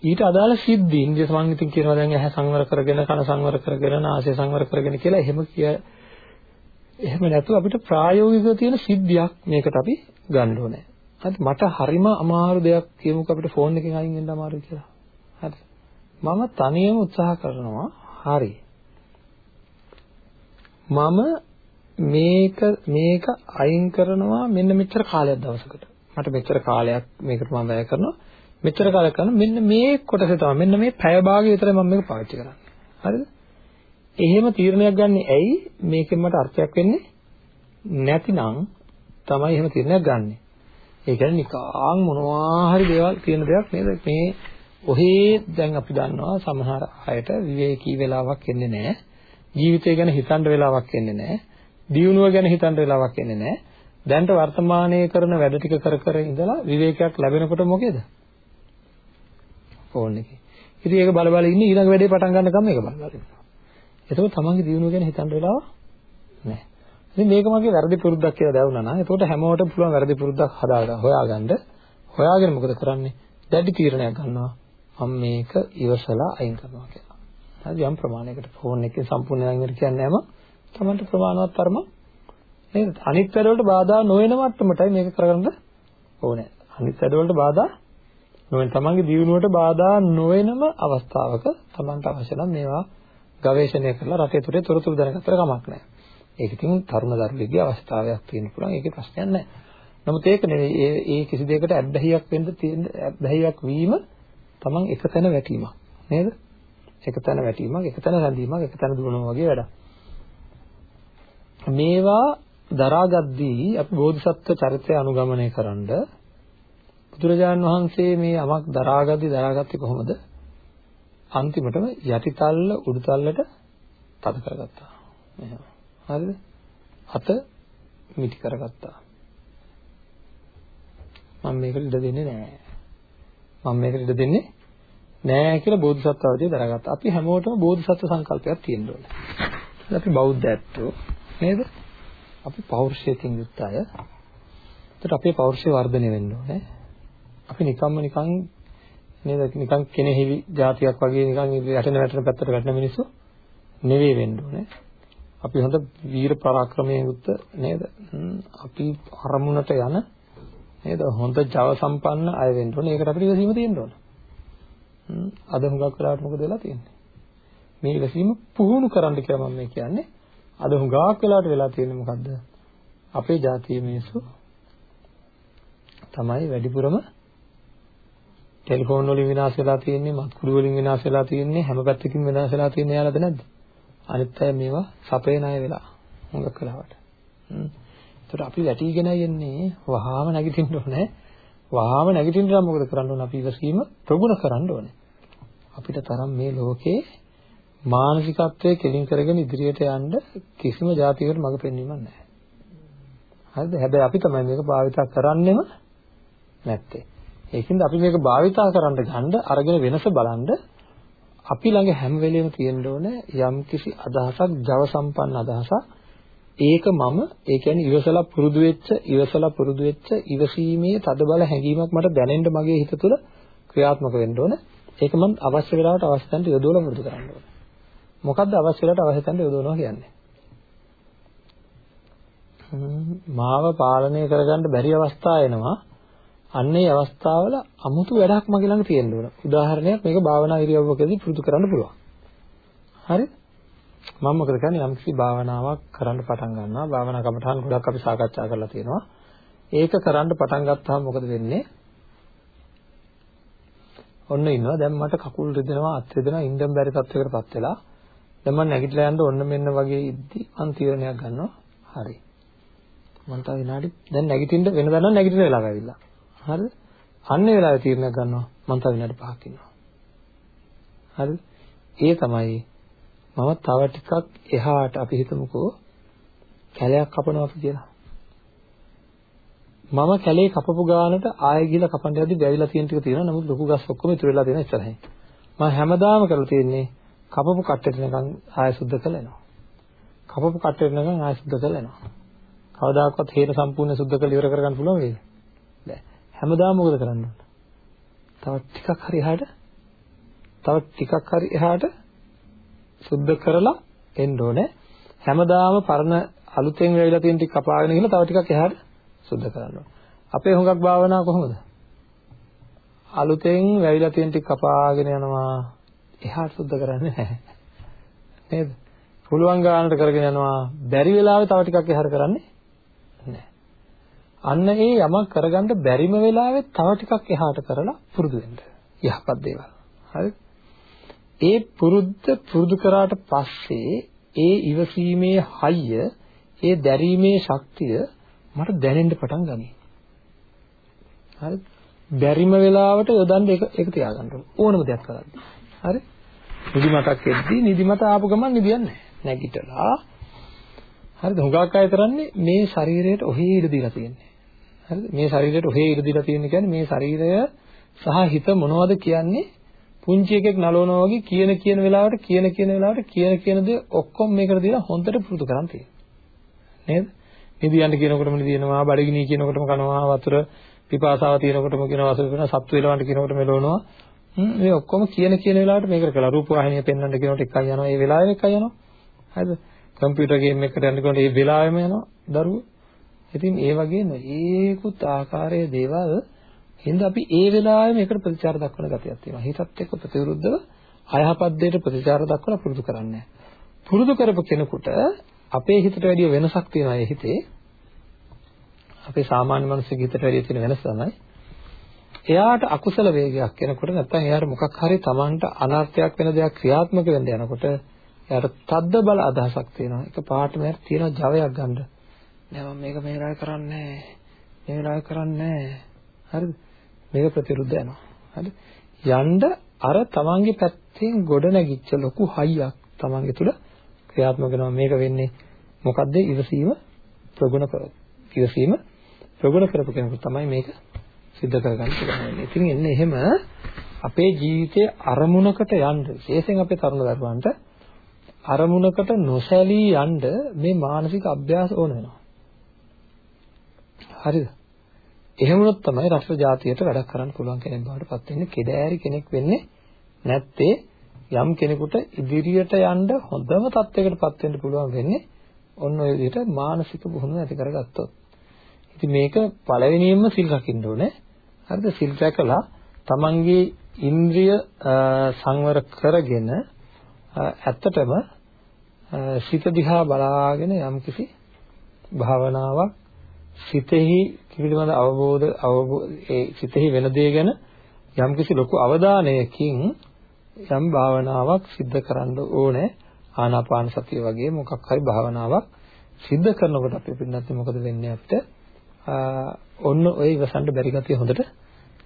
ඊට අදාළ සිද්ධි ඉන්ද්‍රිය සංහිතින් කියනවා දැන් ඇහැ සංවර කරගෙන කන සංවර කරගෙන නාසය සංවර කරගෙන කියලා එහෙම කිය එහෙම නැතුව අපිට ප්‍රායෝගිකව තියෙන සිද්ධියක් මේකට අපි ගන්න ඕනේ. හරි මට හරිම අමාරු දෙයක් කියමුකෝ අපිට ෆෝන් එකෙන් අයින් වෙන්න අමාරුයි කියලා. හරි. මම තනියම උත්සාහ කරනවා හරි. මම මේක මේක අයින් කරනවා මෙන්න මෙච්චර කාලයක් දවසකට. මට මෙච්චර කාලයක් මේකට මම වැය කරනවා. මෙච්චර කාලයක් කරන මෙන්න මේ කොටසේ තමයි මෙන්න මේ පැය භාගය විතරයි මම මේක පාවිච්චි කරන්නේ. හරිද? එහෙම තීරණයක් ගන්න ඇයි මේකෙන් මට අර්ථයක් වෙන්නේ නැතිනම් තමයි එහෙම තීරණයක් ගන්නෙ. ඒ කියන්නේ නිකං මොනවා හරි දේවල් තියෙන දෙයක් නේද? මේ ඔහේ දැන් අපි දන්නවා සමහර අයට විවේකී වෙලාවක් එන්නේ නැහැ. ජීවිතය ගැන හිතන්න වෙලාවක් එන්නේ නැහැ. දියුණුව ගැන හිතන්න වෙලාවක් එන්නේ නැහැ. දැන්ට වර්තමානයේ කරන වැඩ ටික කර කර ඉඳලා විවේකයක් ලැබෙනකොට මොකේද? ෆෝන් එකේ. ඉතින් ඒක බල බල ඉන්නේ ඊළඟ වැඩේ පටන් ගන්නකම් මේක බල බල ඉන්නවා. එතකොට තමන්ගේ දියුණුව ගැන හිතන්න වෙලාව නැහැ. ඉතින් මේක මගේ වැරදි පුරුද්දක් කියලා දැනුණා නම් එතකොට හැමෝටම පුළුවන් වැරදි පුරුද්දක් හදාගන්න හොයාගන්න. හොයාගෙන මොකද කරන්නේ? දැඩි තීරණයක් ගන්නවා. මම මේක ඉවසලා අයින් කරනවා කියලා. හරි යම් ප්‍රමාණයකට ෆෝන් එකේ සම්පූර්ණ අයින් වෙන්න කියන්නේ නැම තමන්ට ප්‍රමාණවත් තරම නේද? අනිත් වැඩවලට බාධා නොවන මට්ටමටයි මේක කරගන්න ඕනේ. අනිත් වැඩවලට බාධා නොවන තමන්ගේ දියුණුවට බාධා නොවනම අවස්ථාවක තමන්ට අවශ්‍ය නම් මේවා ගවේෂණය කරලා රටේ තුරේ තොරතුරු දැනගත්තට කමක් නැහැ. ඒක ඉතින් තරුණ දරුවෙක්ගේ අවස්ථාවයක් තියෙන්න පුළුවන්. ඒකේ ප්‍රශ්නයක් නැහැ. නමුත් ඒක නෙවෙයි ඒ ඒ කිසි දෙයකට ඇබ්බැහියක් වෙන්න තියෙන ඇබ්බැහියක් වීම තමන් එකතැන වැටීමක් නේද? එකතැන වැටීමක්, එකතැන රැඳීමක්, එකතැන දුවනවා වගේ වැඩක්. මේවා දරාගද්දී අපි බෝධිසත්ව චරිතය අනුගමනය කරන්ඩ බුදුරජාණන් වහන්සේ මේ යමක් දරාගද්දි දරාගත්තේ කොහොමද? අන්තිමටම යටිතල්ල උඩුතල්ලට තද කරගත්තා. එහෙම. හරිද? අත මිටි කරගත්තා. මම මේකට ඉඩ දෙන්නේ නැහැ. මම මේකට ඉඩ දෙන්නේ නැහැ කියලා බෝධිසත්ව අවදී දරාගත්තා. අපි හැමෝටම බෝධිසත්ව සංකල්පයක් තියෙන්න ඕනේ. අපි බෞද්ධ ඇත්තෝ නේද? අපි පෞරුෂයෙන් යුක්ත අය. ඒකට අපේ පෞරුෂය වර්ධනය වෙන්න ඕනේ. අපි නිකම්ම නිකන් නේද නිකන් කෙනෙහිවි જાතියක් වගේ නිකන් යටෙන වැටෙන පැත්තට වැටෙන මිනිස්සු නෙවෙයි වෙන්න ඕනේ. අපි හොඳ වීර පරාක්‍රමයෙන් යුක්ත නේද? අපි අරමුණට යන නේද? හොඳ ජව සම්පන්න අය වෙන්න ඕනේ. ඒකට අපිට ඉවසීම තියෙන්න ඕන. අද හුඟක් වෙලාවට මොකද වෙලා තියෙන්නේ? මේ ඉවසීම පුහුණු කරන්න කියලා මම කියන්නේ. අද හුඟක් වෙලාවට වෙලා තියෙන්නේ මොකද්ද? අපේ ජාතියේ මිනිස්සු තමයි වැඩිපුරම ටෙලිෆෝන් වලින් විනාශ වෙලා තියෙන්නේ, මත්කුඩු වලින් විනාශ වෙලා තියෙන්නේ, හැම පැත්තකින් විනාශ වෙලා තියෙන්නේ යාළුවද නැද්ද? අනිත් අය මේවා සපේන අය වෙලා හුඟක් වෙලාවට. හ්ම්. ඒතර අපි වැටිගෙන යන්නේ වහාම නැගිටින්න ඕනේ. වහාම නැගිටින්න නම් මොකද කරන්න ඕනේ? අපි ඉවසීම ප්‍රගුණ කරන්න ඕනේ. අපිට තරම් මේ ලෝකේ මානසිකත්වයේ කෙලින් කරගෙන ඉදිරියට යන්න කිසිම જાතියකට මඟ පෙන්වීමක් නැහැ. හරිද? හැබැයි අපි තමයි මේක භාවිතා කරන්නෙම නැත්තේ. ඒකින්ද අපි මේක භාවිතා කරන්න ගන්න අරගෙන වෙනස බලන්න අපි ළඟ හැම වෙලෙම තියෙන්න ඕනේ යම්කිසි අදහසක් ජව සම්පන්න අදහසක්. ඒක මම ඒ කියන්නේ ඉවසලා පුරුදු වෙච්ච ඉවසලා පුරුදු වෙච්ච ඉවසීමේ තදබල හැඟීමක් මට දැනෙන්න මගේ හිත තුළ ක්‍රියාත්මක වෙන්න ඕන. ඒක මම අවශ්‍ය වෙලාවට අවශ්‍ය තැනට යොදවලා පුරුදු කරන්න ඕන. මොකද්ද අවශ්‍ය වෙලාවට අවශ්‍ය තැනට යොදවනවා කියන්නේ? මාව පාලනය කරගන්න බැරි අවස්ථා එනවා. අන්නේ අවස්ථාවල අමුතු වැඩක් මගේ ළඟ තියෙන්න ඕන. උදාහරණයක් මේක භාවනා ඉරියව්වකදී පුරුදු කරන්න පුළුවන්. හරි? මම මොකද කරන්නේ යම්කිසි භාවනාවක් කරන්න පටන් ගන්නවා. භාවනා කමටහන් ගොඩක් අපි සාකච්ඡා කරලා තියෙනවා. ඒක කරන්න පටන් ගත්තාම මොකද වෙන්නේ? ඔන්න ඉන්නවා. දැන් මට කකුල් රිදෙනවා, අත් රිදෙනවා, ඉන්දම් බැරි තත්යකටපත් වෙලා. දැන් මම නැගිටලා යන්න ඔන්න මෙන්න වගේ ඉද්දි මං තීරණයක් ගන්නවා. හරි. මම තව විනාඩි දැන් නැගිටින්න වෙනදා නම් නැගිටින වෙලාව ඇවිල්ලා. හරිද? අන්නේ වෙලාවේ තීරණයක් ගන්නවා මම තව විනාඩි 5ක් ඉන්නවා. හරිද? ඒ තමයි මම තව ටිකක් එහාට අපි හිතමුකෝ කැලයක් කපනවා අපි කියලා. මම කැලේ කපපු ගානට ආයෙ ගිහලා කපන්න යද්දි වැවිලා තියෙන ටික තියෙනවා. නමුත් ලොකු ගස් ඔක්කොම ඉතුරු වෙලා තියෙන ඉස්සරහින්. මම හැමදාම කරලා තියෙන්නේ කපපු කට්ටෙට නිකන් ආයෙ සුද්ධ කරලා එනවා. කපපු කට්ටෙට නිකන් ආයෙ සුද්ධ කරලා එනවා. කවදාකවත් හේන සම්පූර්ණ සුද්ධ කරලා ඉවර කරගන්න පුළුවන් වේද? බෑ. හැමදාම මොකද කරන්න ඕන? තව ටිකක් හරි එහාට තව ටිකක් හරි එහාට සුද්ධ කරලා එන්න ඕනේ. හැමදාම පරණ අලුතෙන් වෙවිලා තියෙන ටික කපාගෙන ගිහලා තව ටිකක් එහාට සුද්ධ කරන්න ඕනේ. අපේ හුඟක් භාවනාව කොහොමද? අලුතෙන් වැවිලා තියෙන ටික කපාගෙන යනවා එහාට සුද්ධ කරන්නේ නැහැ. නේද? පුළුවන් ගානට කරගෙන යනවා බැරි වෙලාවෙ තව ටිකක් එහාට කරන්නේ නැහැ. අන්න ඒ යමක් කරගන්න බැරිම වෙලාවෙත් තව ටිකක් එහාට කරලා පුරුදු වෙන්න. යහපත් දේවල්. හරි? ඒ පුරුද්ද පුරුදු කරාට පස්සේ ඒ ඉවසීමේ හයිය, ඒ දැරීමේ ශක්තිය මට දැනෙන්න පටන් ගනී. හරි? බැරිම වෙලාවට යොදන්න එක එක තියාගන්න ඕනම දෙයක් කරද්දී. හරි? නිදිමතක් එද්දී නිදිමත ආපු ගමන් නිදියන්නේ නැගිටලා හරිද? හුඟක් අය කරන්නේ මේ ශරීරයට ඔහේ ඉඩ දීලා තියෙන්නේ. හරිද? මේ ශරීරයට ඔහේ ඉඩ දීලා තියෙන්නේ කියන්නේ මේ ශරීරය සහ හිත මොනවද කියන්නේ? පුංචි එකෙක් නලවනවා වගේ කියන කියන වෙලාවට කියන කියන වෙලාවට කියන කියන දේ ඔක්කොම මේකට දීලා හොඳට පුරුදු කරන් තියෙනවා. නේද? නිදියන්න කියනකොටම නිදිනවා, බඩගිනි කියනකොටම කනවා, වතුර පිපාසාව තියෙනකොටම කියනවා, වතුර පිනවා, සත්තු වේලවන්ට කියනකොට මෙලවනවා. මේ ඔක්කොම කියන කියන වෙලාවට මේකට කළා. රූප වාහිනිය පෙන්වන්න කියනකොට එකයි යනවා. ඒ වෙලාවෙම එකයි යනවා. හරිද? කම්පියුටර් ගේම් එකකට යනකොට ඒ වෙලාවෙම යනවා දරුවෝ. ඉතින් ඒ වගේ නොයේකුත් ආකාරයේ දේවල් හින්දා අපි ඒ වෙලාවෙම ඒකට ප්‍රතිචාර දක්වන ගතියක් තියෙනවා. හිතත් එක්ක ප්‍රතිවිරුද්ධව අයහපත් දෙයට ප්‍රතිචාර දක්වලා පුරුදු කරන්නේ පුරුදු කරපු කෙනෙකුට අපේ හිතට වැඩිය වෙනසක් තියෙනවා ඒ හිතේ. අපේ සාමාන්‍ය මනුස්සයෙක් හිතට වැඩිය තියෙන වෙනස තමයි එයාට අකුසල වේගයක් එනකොට නැත්නම් එයාට මොකක් හරි Tamanට අනර්ථයක් වෙන දෙයක් ක්‍රියාත්මක වෙන්න යනකොට එයාට තද්ද බල අදහසක් තියෙනවා. ඒක පාටම එයාට තියෙන ජවයක් ගන්න. නෑ මම මේක මේ වෙලාවේ කරන්නේ නෑ. මේ වෙලාවේ කරන්නේ නෑ. හරිද? මේක ප්‍රතිරුද්ධ යනවා. හරි? යන්න අර තමන්ගේ පැත්තෙන් ගොඩ නැගිච්ච ලොකු හයියක් තමන්ගේ තුල ක්‍රියාත්මක වෙනවා. මේක වෙන්නේ මොකද්ද? ඉවසීම ප්‍රගුණ කරොත්. ඉවසීම ප්‍රගුණ කරපු කෙනෙකුට තමයි මේක සිද්ධ කරගන්න පුළුවන්. ඉතින් එන්නේ එහෙම අපේ ජීවිතයේ අරමුණකට යන්න විශේෂයෙන් අපේ තරුණ දරුවන්ට අරමුණකට නොසැලී යන්න මේ මානසික අභ්‍යාස ඕන වෙනවා. හරිද? එහෙම වුණොත් තමයි රටට ජාතියට වැඩක් කරන්න පුළුවන් කෙනෙක් බවට පත් වෙන්නේ. කෙදෑරි කෙනෙක් වෙන්නේ නැත්තේ යම් කෙනෙකුට ඉදිරියට යන්න හොඳම තත්යකට පත් වෙන්න පුළුවන් වෙන්නේ ඔන්න ඔය විදිහට මානසික පුහුණුව ඇති කරගත්තොත්. ඉතින් මේක පළවෙනියෙන්ම සිල් රකින්න ඕනේ. හරිද? සිල් රැකලා තමන්ගේ ඉන්ද්‍රිය සංවර කරගෙන ඇත්තටම සිත දිහා බලාගෙන යම්කිසි භාවනාවක් සිතෙහි පිළිබඳ අවබෝධ අවබෝධ ඒ සිතෙහි වෙන දේ ගැන යම්කිසි ලොකු අවධානයකින් යම් භාවනාවක් සිද්ධ කරන්න ඕනේ. ආනාපාන සතිය වගේ මොකක් හරි භාවනාවක් සිද්ධ කරනකොට අපි පින්නත් මොකද වෙන්නේ අපිට? ඔන්න ඔය ඉවසන්න බැරි ගතිය හොඳට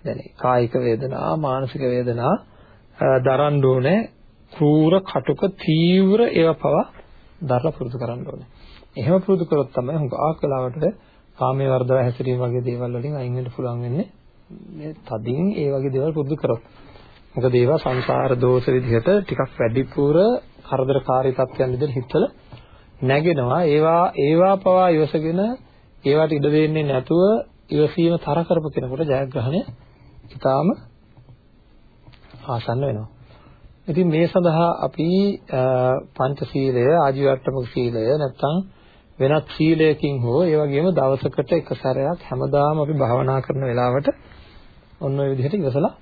දැනේ. කායික වේදනා මානසික වේදනා දරන්න ඕනේ. කෲර කටුක තීව්‍ර ඒවා පවා දරලා පුරුදු කරන්න ඕනේ. එහෙම පුරුදු කරොත් තමයි හුඟක් වෙලාවට කාමයේ වර්ධව හැසිරීම වගේ දේවල් වලින් අයින් වෙන්න පුළුවන් වෙන්නේ මේ තදින් ඒ වගේ දේවල් පුරුදු කරොත්. මොකද ඒවා සංසාර දෝෂ විදිහට ටිකක් වැඩිපුර කරදරකාරී තත්ත්වයන් විදිහට හිතවල නැගෙනවා. ඒවා ඒවා පවා ඉවසගෙන ඒවට ඉඩ දෙන්නේ නැතුව ඉවසීම තර කරපු කෙනෙකුට ජයග්‍රහණය ඉතාම ආසන්න වෙනවා. ඉතින් මේ සඳහා අපි පංචශීලය, ආජීවට්ටමක සීලය නැත්නම් වෙනත් සීලයකින් හෝ ඒ වගේම දවසකට එක සැරයක් හැමදාම අපි භාවනා කරන වෙලාවට ඔන්න ඔය විදිහට ඉවසලා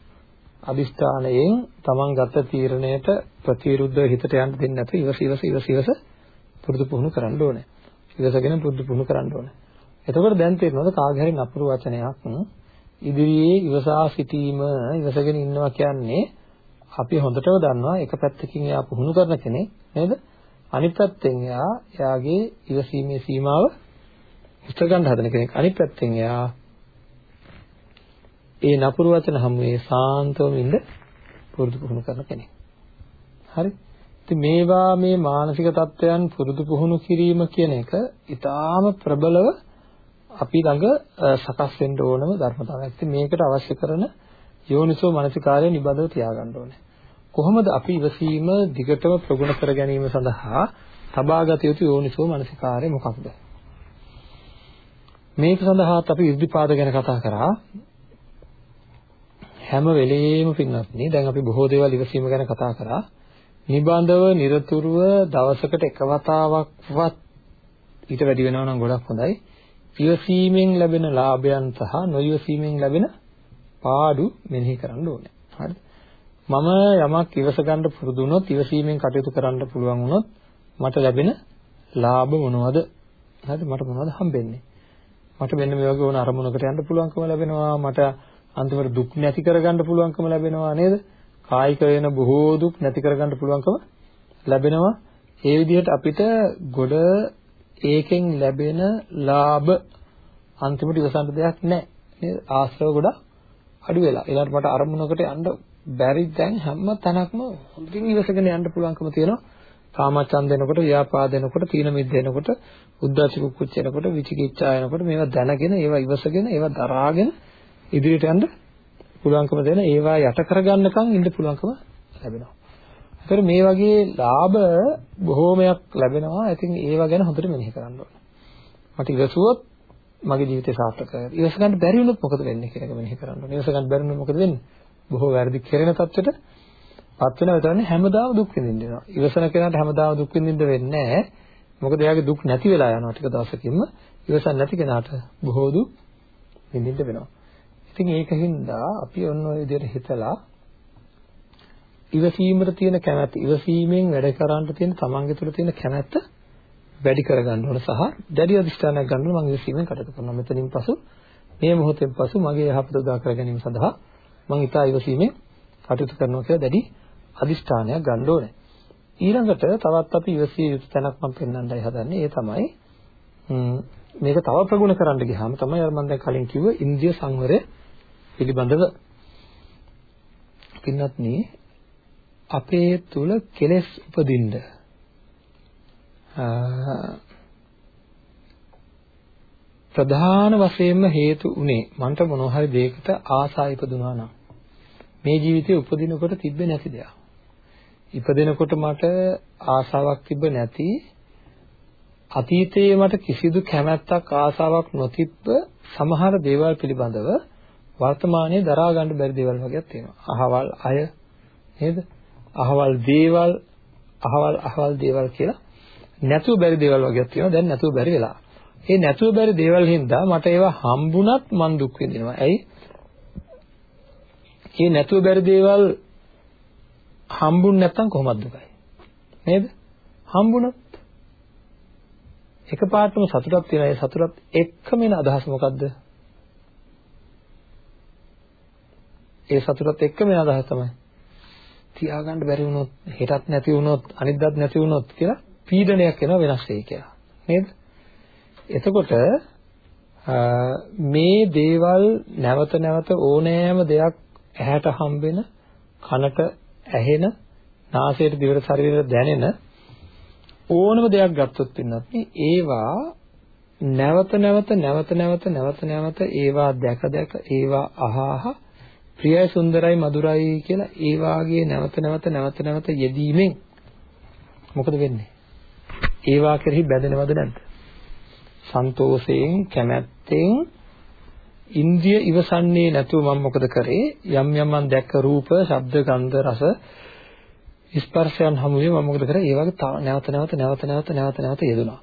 අදිස්ථානයෙන් තමන් ගත තීරණයට ප්‍රතිවිරුද්ධව හිතට යන්න දෙන්නේ නැතුව ඉවස ඉවස ඉවස ඉවස පුරුදු පුහුණු කරන්න ඕනේ. ඉවසගෙන පුරුදු පුහුණු කරන්න ඕනේ. එතකොට දැන් තේරෙනවද කාගේ හරි නපුරු වචනයක් ඉදිරියේ ඉවසා සිටීම ඉවසගෙන ඉන්නවා කියන්නේ අපි හොඳටම දන්නවා එක පැත්තකින් එයා පුහුණු කරන කෙනෙක් නේද? අනිත් පැත්තෙන් එයා එයාගේ ඉවසීමේ සීමාව ඉස්තර ගන්න හදන කෙනෙක්. අනිත් පැත්තෙන් එයා ඒ නපුරු වචන හැමුවේ සාන්තවම ඉඳ පුරුදු පුහුණු කරන කෙනෙක්. හරි? ඉතින් මේවා මේ මානසික තත්වයන් පුරුදු පුහුණු කිරීම කියන එක ඊටාම ප්‍රබලව අපි ළඟ සකස් වෙන්න ඕනම ධර්මතාවයක්. ඉතින් මේකට අවශ්‍ය කරන යෝනිසෝ මනසිකාරය නිබඳව තියාගන්න ඕනේ. කොහොමද අපි ඉවසීම දිගටම ප්‍රගුණ කර ගැනීම සඳහා තබාගත යුතු යෝනිසෝ මනසිකාරය මොකක්ද? මේක සඳහාත් අපි ඉර්ධිපාද ගැන කතා කරා. හැම වෙලෙම පින්වත්නි දැන් අපි බොහෝ දේවල් ඉවසීම ගැන කතා කරා. නිබඳව নিরතුරුව දවසකට එක වතාවක්වත් ඊට වැඩි වෙනවා නම් ගොඩක් හොඳයි. ඉවසීමෙන් ලැබෙන ලාභයන් සහ නොඉවසීමෙන් ලැබෙන පාඩු මෙනෙහි කරන්න ඕනේ. හරිද? මම යමක් ඉවස ගන්න පුරුදු වුණොත් ඉවසීමෙන් කටයුතු කරන්න පුළුවන් වුණොත් මට ලැබෙන ලාභ මොනවද? හරිද? මට මොනවද හම්බෙන්නේ? මට මෙන්න මේ වගේ ඕන අරමුණකට යන්න පුළුවන්කම ලැබෙනවා. මට අන්තිමට දුක් නැති කරගන්න පුළුවන්කම ලැබෙනවා නේද? කායික වෙන බොහෝ දුක් නැති කරගන්න පුළුවන්කම ලැබෙනවා. ඒ විදිහට අපිට ගොඩ ඒකෙන් ලැබෙන ලාභ අන්තිමට ඉවසන්න දෙයක් නැහැ. නේද? ආශ්‍රව ගොඩ අඩු වෙලා. ඊළඟට මට අරමුණකට යන්න බැරි දැන් හැම තැනක්ම හොඳින් ඉවසගෙන යන්න පුළුවන්කම තියෙනවා. කාමචන්ද එනකොට, ව්‍යාපාද එනකොට, තීන මිද්ද එනකොට, උද්ධච්ච කුක්කුච්ච එනකොට, විචිකිච්ඡා එනකොට මේවා දැනගෙන, ඒවා ඉවසගෙන, ඒවා දරාගෙන ඉදිරියට යන්න පුළුවන්කම දෙන ඒවා යට කරගන්නකම් ඉන්න පුළුවන්කම ලැබෙනවා. ඒතර මේ වගේ ලාභ බොහෝමයක් ලැබෙනවා. ඉතින් ඒවා ගැන හොඳට මෙනෙහි කරන්න ඕනේ. මට ඉවසුවොත් මගේ ජීවිතය සාර්ථක කරගන්න. ඉවස ගන්න බැරි වුණොත් මොකද වෙන්නේ කියන එක මෙනෙහි කරන්න ඕනේ. ඉවස ගන්න බැරි වුණොත් මොකද වෙන්නේ? බොහෝ වැරදි කෙරෙන තත්ත්වෙට පත් වෙනවා විතරනේ හැමදාම දුක් විඳින්න වෙනවා. ඉවසන කෙනාට හැමදාම දුක් විඳින්න වෙන්නේ නැහැ. මොකද එයාගේ දුක් නැති වෙලා යනවා ටික දවසකින්ම. ඉවසන් නැති කෙනාට බොහෝ දුක් විඳින්න වෙනවා. ඉතින් ඒකින්ද අපි ඔන්න ඔය විදිහට හිතලා ඉවසීමට තියෙන කැමැත්ත ඉවසීමෙන් වැඩ කරන්න තියෙන තමන්ගේ තුළ තියෙන කැමැත්ත වැඩි කරගන්න ඕන සහ දැඩි අධිෂ්ඨානයක් ගන්න ඕන මම ඉවසීමෙන් කටයුතු කරනවා මෙතනින් පසු මේ මොහොතෙන් පසු මගේ යහපත උදා කර ගැනීම සඳහා මම ඊට ඉවසීමෙන් කටයුතු කරනවා කියලා දැඩි අදිෂ්ඨානයක් ගන්න ඕනේ. ඊළඟට තවත් අපි ඉවසිය යුතු තැනක් මම පෙන්වන්නයි හදන්නේ. ඒ තමයි මේක තව ප්‍රගුණ කරන්න ගියාම තමයි අර මම දැන් කලින් කිව්ව ඉන්ද්‍රිය සංවරය පිළිබඳව පින්වත්නි අපේ තුල කෙලෙස් උපදින්න ප්‍රධාන වශයෙන්ම හේතු උනේ මන්ට මොනවා හරි දෙයකට ආසා ඉපදුනා නම් මේ ජීවිතේ උපදිනකොට තිබ්බේ නැති දෙයක්. ඉපදෙනකොට මට ආසාවක් තිබ්බ නැති අතීතයේ මට කිසිදු කැමැත්තක් ආසාවක් නොතිබ්බ සමහර දේවල් පිළිබඳව වර්තමානයේ දරා ගන්න බැරි දේවල් වගේක් තියෙනවා. අහවල් අය නේද? අහවල් දේවල් අහවල් අහවල් දේවල් කියලා නැතුව බැරි දේවල් වගේක් තියෙනවා. දැන් නැතුව බැරි වෙලා. ඒ නැතුව බැරි දේවල් හින්දා මට ඒවා හම්බුණත් මන් දුක් විඳිනවා. ඇයි? ඒ නැතුව බැරි දේවල් හම්බුනේ නැත්තම් කොහොමද දුකයි? නේද? හම්බුණොත් එකපාරටම සතුටක් තියෙනවා. ඒ සතුටත් එක්කම එන අදහස මොකද්ද? ඒ සතුටත් එක්කම එන අදහස තමයි තියාගන්න බැරි වුණොත්, හෙටත් නැති වුණොත්, අනිද්දාත් නැති වුණොත් කියලා පීඩනයක් එනවා වෙනස් වෙයි කියලා. නේද? එතකොට මේ දේවල් නැවත නැවත ඕනෑම දෙයක් ඇහැට හම්බෙන කනට ඇහෙන නාසයට දිවට ශරීරයට දැනෙන ඕනම දෙයක් ගත්තොත් වෙනත් ඒවා නැවත නැවත නැවත නැවත නැවත නැවත ඒවා දැක දැක ඒවා අහහ ප්‍රියයි සුන්දරයි මధుරයි කියලා ඒ වාගේ නැවත නැවත නැවත නැවත යෙදීමෙන් මොකද වෙන්නේ? ඒවා කෙරෙහි බැඳෙනවද නැද්ද? සන්තෝෂයෙන් කැමැත්තෙන් ඉන්ද්‍රිය ඉවසන්නේ නැතුව මම මොකද කරේ? යම් යම් මම දැක්ක රූප, ශබ්ද, ගන්ධ, රස ස්පර්ශයන් හමුවේ මම මොකද කරේ? ඒ වගේ නැවත නැවත නැවත නැවත නැවත නැවත යෙදුණා.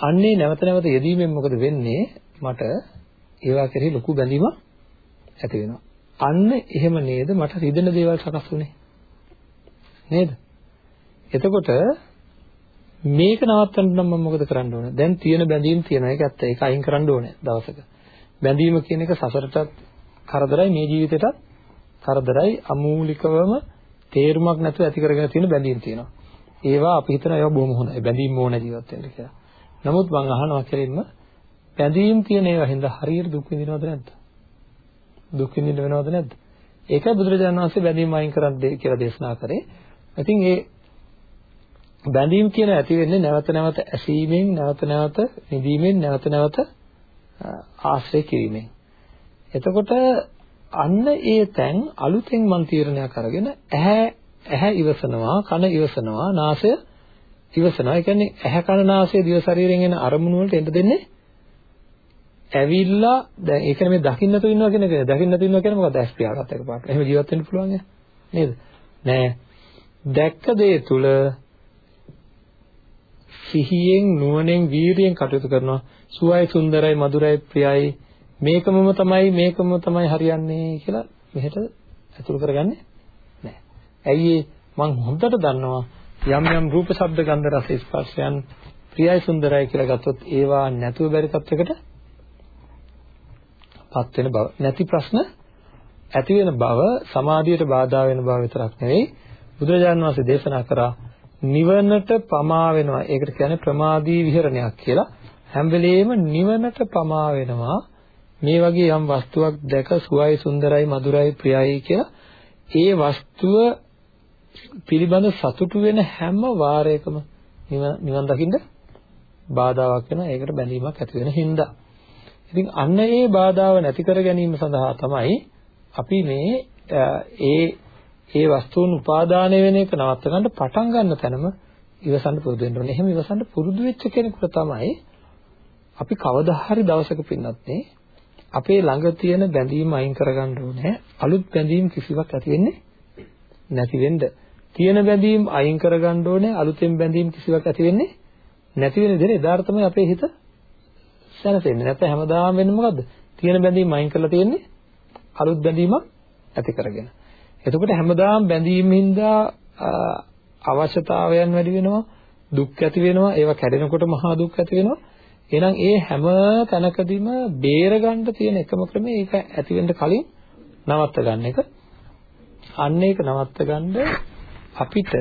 අන්නේ නැවත නැවත යෙදීමෙන් මොකද වෙන්නේ? මට ඒවා කෙරෙහි ලොකු බැඳීමක් ඇති වෙනවා. අන්න එහෙම නේද මට රිදෙන දේවල් සකස් වුනේ. නේද? එතකොට මේක නවත්තන්න නම් මම මොකද කරන්න ඕනේ? දැන් තියෙන බැඳීම් තියෙනවා. ඒක ඇත්ත. ඒක අයින් කරන්න ඕනේ දවසක. බැඳීම කියන එක සසරටත් කරදරයි මේ ජීවිතේටත් කරදරයි අමූලිකවම තේරුමක් නැතුව ඇති කරගෙන තියෙන බැඳීම් තියෙනවා. ඒවා අපි හිතන ඒවා බොහොම හොඳයි. බැඳීම් ඕන ජීවත් වෙන්න කියලා. නමුත් මම අහනවා කෙලින්ම බැඳීම් තියෙන ඒවා හින්දා හරියට දුක් විඳිනවද නැද්ද? දුක් විඳින්න වෙනවද නැද්ද? ඒකයි බුදුරජාණන් වහන්සේ බැඳීම් අයින් කරන්න කියලා දේශනා කරේ. ඉතින් ඒ බැඳීම් කියන ඇති වෙන්නේ නැවත නැවත ඇසීමෙන්, නැවත නැවත නිදීමෙන්, නැවත නැවත ආශ්‍රය කිරීමෙන්. එතකොට අන්න ඒ තැන් අලුතෙන් මන් තීරණයක් අරගෙන ඇහැ ඇහැ ඉවසනවා කන ඉවසනවා නාසය ඉවසනවා. ඒ කියන්නේ ඇහැ කන නාසය දිව ශරීරයෙන් එන අරමුණු වලට එන්න දෙන්නේ ඇවිල්ලා දැන් ඒ කියන්නේ මේ දකින්න නැතුව ඉන්නවා කියන එක දකින්න නැතුව ඉන්නවා කියන්නේ මොකක්ද ඇස් පියාගත්ත එකපාරට. එහෙම ජීවත් වෙන්න පුළුවන් නේද? නෑ. දැක්ක දේ තුල සිහියෙන් නුවණෙන් වීරියෙන් කටයුතු කරනවා. සුවයි සුන්දරයි මధుරයි ප්‍රියයි මේකමම තමයි මේකම තමයි හරියන්නේ කියලා මෙහෙට ඇතුල් කරගන්නේ නැහැ. ඇයි මං හොඳට දන්නවා යම් යම් රූප ශබ්ද ගන්ධ රස ස්පර්ශයන් ප්‍රියයි සුන්දරයි කියලා ගත්තොත් ඒවා නැතුව බැරි තත්යකට පත් වෙන බව. නැති ප්‍රශ්න ඇති වෙන බව සමාධියට බාධා වෙන බව විතරක් නෙවෙයි බුදුරජාණන් වහන්සේ දේශනා කරා නිවනට පමා වෙනවා. ඒකට කියන්නේ ප්‍රමාදී විහරණයක් කියලා. හැම වෙලෙම නිවනට පමා වෙනවා. මේ වගේ යම් වස්තුවක් දැක සුවයි සුන්දරයි මధుරයි ප්‍රියයි කියලා ඒ වස්තුව පිළිබඳ සතුටු වෙන හැම වාරයකම නිවන් දකින්න බාධාවක් වෙනවා ඒකට බැඳීමක් ඇති වෙන හින්දා ඉතින් අන්න ඒ බාධාව නැති කර ගැනීම සඳහා තමයි අපි මේ ඒ ඒ වස්තුන් උපාදානය වෙන එක නවත්ත ගන්න පටන් ගන්න තැනම ඉවසන්න පුරුදු වෙන්න ඕනේ. එහෙම ඉවසන්න පුරුදු වෙච්ච කෙනෙකුට තමයි අපි කවදා හරි දවසක පින්නත් නේ අපේ ළඟ තියෙන බැඳීම් අයින් කරගන්න ඕනේ. අලුත් බැඳීම් කිසිවක් ඇති වෙන්නේ නැති වෙන්න. තියෙන බැඳීම් අයින් කරගන්න ඕනේ. අලුතෙන් බැඳීම් කිසිවක් ඇති වෙන්නේ නැති වෙන දේ එදාට තමයි අපේ හිත සැනසෙන්නේ. නැත්නම් හැමදාම වෙන්නේ මොකද්ද? තියෙන බැඳීම් අයින් කරලා තියෙන්නේ අලුත් බැඳීමක් ඇති කරගෙන. එතකොට හැමදාම බැඳීමින්දා අවශ්‍යතාවයන් වැඩි වෙනවා, දුක් ඇති වෙනවා, ඒවා කැඩෙනකොට මහා දුක් ඇති වෙනවා. එහෙනම් ඒ හැම තැනකදීම බේරගන්න තියෙන එකම ක්‍රමය ඒක ඇති වෙන්න කලින් නවත්ත ගන්න එක. අන්න ඒක නවත්ත ගන්න අපිට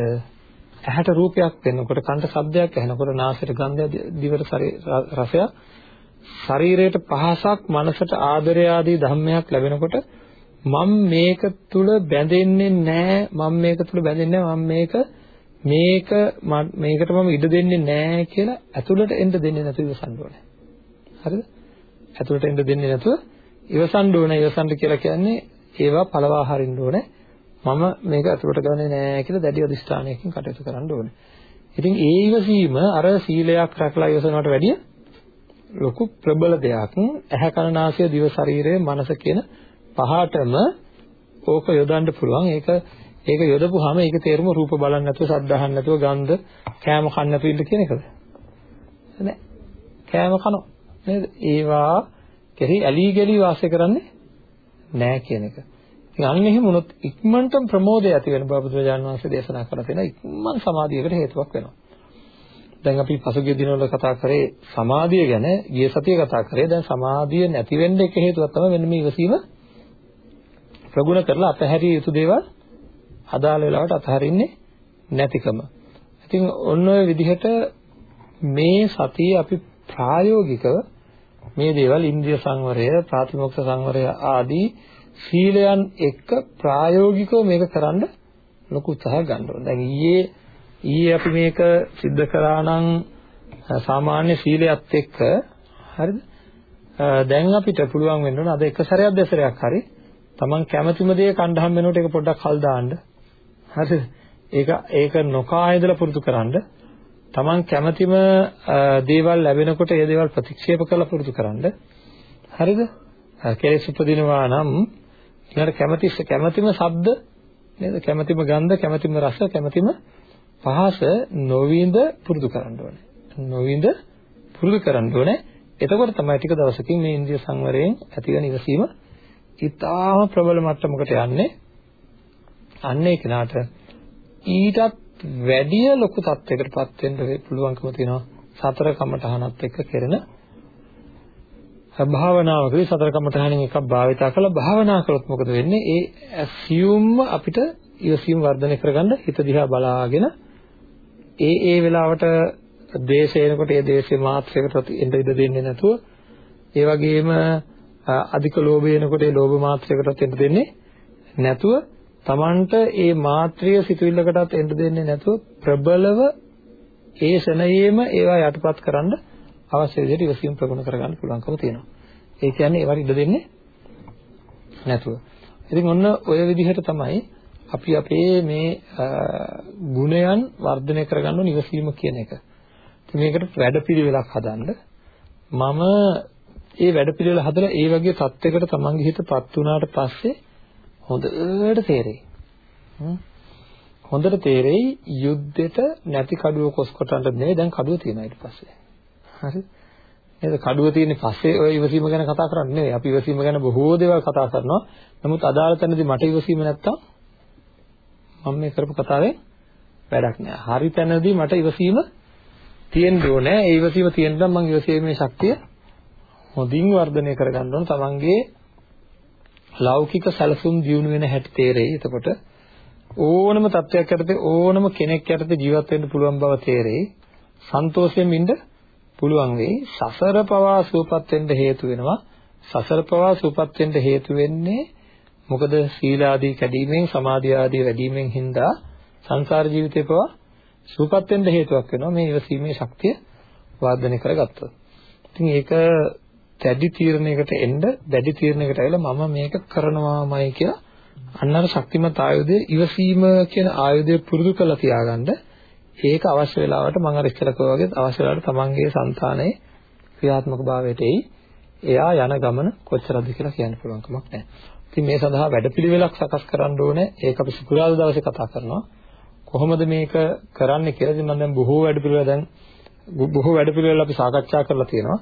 ඇහැට රූපයක් දෙනකොට කනට ශබ්දයක් ඇහෙනකොට නාසයට ගන්ධය දිවට රසයක් ශරීරයට පහසක් මනසට ආදරය ආදී ධම්මයක් ලැබෙනකොට මම මේක තුල බැඳෙන්නේ නැහැ මම මේක තුල බැඳෙන්නේ නැහැ මම මේක මේක මේකට මම ඉඩ දෙන්නේ නැහැ කියලා ඇතුළට එන්න දෙන්නේ නැතුව ඉවසන්න ඕනේ. හරිද? ඇතුළට එන්න දෙන්නේ නැතුව ඉවසන්න ඕනේ. ඉවසන්න කියලා කියන්නේ ඒවා පළවා හරින්න ඕනේ. මම මේක ඇතුළට ගන්නේ නැහැ කියලා දැඩි අධිෂ්ඨානයකින් කටයුතු කරන්න ඕනේ. ඉතින් ඒ ඉවසීම අර සීලයක් රැකලා ඉවසනවට වැඩිය ලොකු ප්‍රබල දෙයක්. ඇහැ කන නාසය දිව ශරීරය මනස කියන පහටම ඕක යොදන්න පුළුවන්. ඒක ඒක යොදපුවාම ඒක තේරුම රූප බලන්න නැතුව, ශබ්ද අහන්න නැතුව, ගන්ධ, කෑම කන්න නැතුව ඉන්න කියන එකද? නෑ. කෑම කනවා. නේද? ඒවා කෙරෙහි ඇලී ගලී වාසය කරන්නේ නෑ කියන එක. ඉතින් අන්න එහෙම වුණොත් ඉක්මනටම ප්‍රමෝදය ඇති වෙන බව බුදුරජාණන් වහන්සේ දේශනා කරලා තියෙනවා. ඉක්මන් සමාධියකට හේතුවක් වෙනවා. දැන් අපි පසුගිය දිනවල කතා කරේ සමාධිය ගැන ගිය සතියේ කතා කරේ දැන් සමාධිය නැති වෙන්න එක හේතුවක් තමයි මෙන්න මේ ඉවසීම ප්‍රගුණ කරලා අතහැරිය යුතු දේවල් අදාළ වෙලාවට අතහරින්නේ නැතිකම. ඉතින් ඔන්න ඔය විදිහට මේ සතියේ අපි ප්‍රායෝගිකව මේ දේවල් ඉන්ද්‍රිය සංවරය, ප්‍රාතිමොක්ෂ සංවරය ආදී සීලයන් එක්ක ප්‍රායෝගිකව මේක කරන්න ලොකු උත්සාහයක් ගන්න ඕනේ. දැන් ඊයේ ඊයේ අපි මේක सिद्ध කරා නම් සාමාන්‍ය සීලයත් එක්ක හරිද? දැන් අපිට පුළුවන් වෙන්න ඕන අද එක සැරයක් දෙසරයක් හරි Taman කැමතිම දේ කණ්ඩායම් වෙනකොට ඒක පොඩ්ඩක් හල් දාන්න. හරිද? ඒක ඒක නොකා ඉඳලා පුරුදු කරන්න. Taman කැමතිම දේවල් ලැබෙනකොට ඒ දේවල් ප්‍රතික්ෂේප කරලා පුරුදු කරන්න. හරිද? කෙලෙස් උපදිනවා නම් ඊළඟට කැමති කැමතිම ශබ්ද නේද? කැමතිම ගන්ධ, කැමතිම රස, කැමතිම පහස නොවිඳ පුරුදු කරන්න ඕනේ. නොවිඳ පුරුදු කරන්න ඕනේ. එතකොට තමයි ටික දවසකින් මේ ඉන්ද්‍රිය සංවරයෙන් ඇතිවන ඉවසීම ඉතාම ප්‍රබල මට්ටමකට යන්නේ. අන්න ඒ කෙනාට ඊටත් වැඩිය ලොකු තත්යකටපත් වෙන්න පුළුවන්කම තියෙනවා. සතර කමඨහනත් එක්ක කෙරෙන භාවනාවකදී සතර කමඨහණෙන් එකක් භාවිතා කරලා භාවනා කරොත් මොකද වෙන්නේ? ඒ assume අපිට ඉවසීම වර්ධනය කරගන්න හිත දිහා බලාගෙන ඒ ඒ වෙලාවට ද්වේෂය එනකොට ඒ ද්වේෂේ මාත්‍රයකට එන්න ඉඩ දෙන්නේ නැතුව ඒ වගේම අධික ලෝභය එනකොට ඒ ලෝභ මාත්‍රයකටත් එන්න දෙන්නේ නැතුව Tamanට ඒ මාත්‍රිය සිතුවිල්ලකටත් එන්න දෙන්නේ නැතුව ප්‍රබලව ඒ ශනයේම ඒවා යටපත් කරන්න අවශ්‍ය විදිහට ඉවසීම ප්‍රගුණ කරගන්න පුළුවන්කම තියෙනවා. ඒ කියන්නේ ඒවට ඉඩ දෙන්නේ නැතුව. ඉතින් ඔන්න ඔය විදිහට තමයි අපි අපේ මේ ගුණයන් වර්ධනය කරගන්න ඕන ඉවසීම කියන එක. ඉතින් මේකට වැඩපිළිවෙලක් හදන්න මම ඒ වැඩපිළිවෙල හදලා ඒ වගේ තත්යකට තමන්ගේ හිතපත් වුණාට පස්සේ හොඳට තේරෙයි. හොඳට තේරෙයි යුද්ධෙට නැති කඩුව කොස් කොටන්න නෙවෙයි දැන් කඩුව තියෙනවා ඊට පස්සේ. හරි? නේද? කඩුව තියෙන්නේ පස්සේ ඔය ඉවසීම ගැන කතා කරන්නේ නෙවෙයි. අපි ඉවසීම ගැන බොහෝ දේවල් කතා කරනවා. නමුත් අදාළ තැනදී මට ඉවසීම නැත්තම් මම මේ කරපු කතාවේ වැඩක් නෑ. හරි තැනදී මට ඉවසීම තියෙන්න ඕනේ. ඒ ඉවසීම තියෙන්න නම් මම ඉවසීමේ ශක්තිය හොඳින් වර්ධනය කරගන්න ඕන. තමන්ගේ ලෞකික සැලසුම් දියුණු වෙන හැටි තේරෙයි. එතකොට ඕනම තත්වයක් යටතේ ඕනම කෙනෙක් යටතේ ජීවත් වෙන්න පුළුවන් බව තේරෙයි. සන්තෝෂයෙන් ඉන්න පුළුවන් වෙයි. සසර පවා සූපත් වෙන්න හේතු වෙනවා. සසර පවා සූපත් වෙන්න හේතු වෙන්නේ මොකද සීල ආදී කැඩීමෙන් සමාධි ආදී වැඩිවීමෙන් හින්දා සංසාර ජීවිතේ පවා සූපත් වෙන්න හේතුවක් වෙනවා මේ ඉවසීමේ ශක්තිය වර්ධනය කරගත්තොත්. ඉතින් ඒක දැඩි තීරණයකට එන්න දැඩි තීරණයකට ඇවිල්ලා මම මේක කරනවාමයි කියලා අන්න අර ශක්තිමත් ආයුධය ඉවසීම කියන ආයුධය පුරුදු කරලා තියාගන්න ඒක අවශ්‍ය වෙලාවට මම අර ඉස්සෙල්ලා කිව්වා වගේ අවශ්‍ය වෙලාවට තමන්ගේ సంతානයේ ක්‍රියාත්මක භාවයට එයි එයා යන ගමන කොච්චරද කියලා කියන්න පුළුවන් කමක් නැහැ. ඉතින් මේ සඳහා වැඩපිළිවෙලක් සකස් කරන්න ඕනේ. ඒක අපි සුකුරාදා දවසේ කතා කරනවා. කොහොමද මේක කරන්නේ කියලා ඉතින් මම දැන් බොහෝ වැඩපිළිවෙල දැන් බොහෝ වැඩපිළිවෙල අපි සාකච්ඡා කරලා තියෙනවා.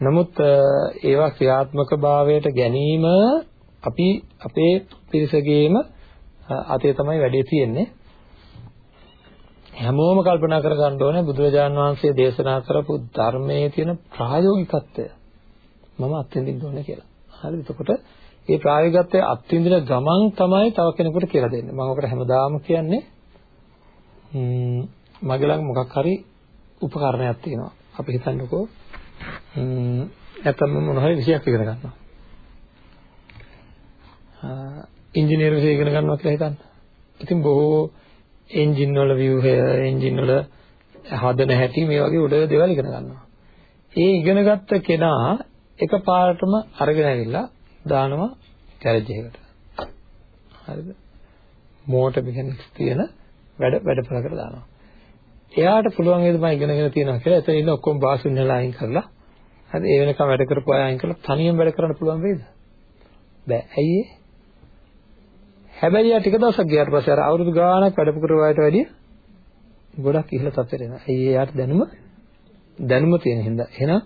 නමුත් ඒවා ක්‍රියාත්මක භාවයට ගැනීම අපි අපේ පිරිසගේම අතේ තමයි වැඩේ තියෙන්නේ. හැමෝම කල්පනා කර ගන්න ඕනේ බුදුරජාන් වහන්සේ දේශනා කරපු ධර්මයේ තියෙන ප්‍රායෝගිකත්වය මම අත්විඳින්න ඕනේ කියලා. හරිද? එතකොට මේ ප්‍රායෝගිකත්වය අත්විඳින ගමන් තමයි තව කෙනෙකුට කියලා දෙන්නේ. මම ඔකට හැමදාම කියන්නේ මගේ ළඟ මොකක් හරි උපකරණයක් තියෙනවා. අපි හිතන්නකෝ නැත්නම් මොන හරි විෂයක් ඉගෙන ගන්නවා. ඉංජිනේරු විෂය ඉගෙන ගන්නවා කියලා හිතන්න. ඉතින් බොහෝ එන්ජින් වල ව්‍යුහය, එන්ජින් වල හදන හැටි මේ වගේ උඩ දේවල් ඉගෙන ගන්නවා. ඒ ඉගෙනගත්ත කෙනා එකපාරටම අරගෙන ඇවිල්ලා දානවා ගෑරේජ් එකකට. හරිද? මෝටර් මෙකැනික්ස් තියෙන වැඩ වැඩපළකට දානවා. එයාට පුළුවන් වේද මම ඉගෙනගෙන තියෙනවා කියලා එතන ඉන්න ඔක්කොම බාසුන් වෙලා අයින් කරලා හරි ඒ වෙනකම් වැඩ කරපු අය අයින් කරලා තනියම වැඩ කරන්න පුළුවන් වේද? බෑ. ඇයි ඒ? හැබැයි යා ටික දවසක් ගියාට පස්සේ අර අවුරුදු ගාණක් වැඩ කරපු අයට වැඩිය ගොඩක් ඉහළ තත්ත්වයට එනවා. ඇයි එයාට දැනුම දැනුම තියෙන හින්දා. එහෙනම්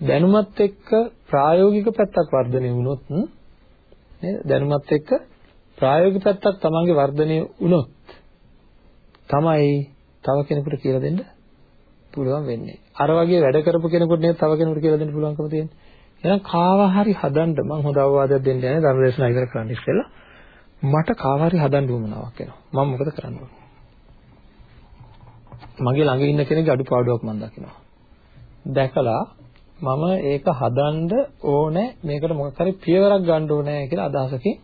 දැනුමත් එක්ක ප්‍රායෝගික පැත්තක් වර්ධනය වුණොත් නේද? දැනුමත් එක්ක ප්‍රායෝගික පැත්තක් තමන්ගේ වර්ධනය වුණොත් තමයි තව කෙනෙකුට කියලා දෙන්න පුළුවන් වෙන්නේ. අර වගේ වැඩ කරපු කෙනෙකුට නේද තව කෙනෙකුට කියලා දෙන්න පුළුවන්කම තියෙන්නේ. එහෙනම් කාවා හරි හදන්න මම හොඳ අවවාදයක් දෙන්න යන්නේ ධර්මදේශනා ඉවර කරන්න ඉස්සෙල්ලා මට කාවා හරි හදන්න උවමනාවක් එනවා. මම මොකද කරන්න ඕන? මගේ ළඟ ඉන්න කෙනෙක්ගේ අඩුපාඩුවක් මම දකිනවා. දැකලා මම ඒක හදන්න ඕනේ මේකට මොකක් හරි පියවරක් ගන්න ඕනේ කියලා අදහසකින්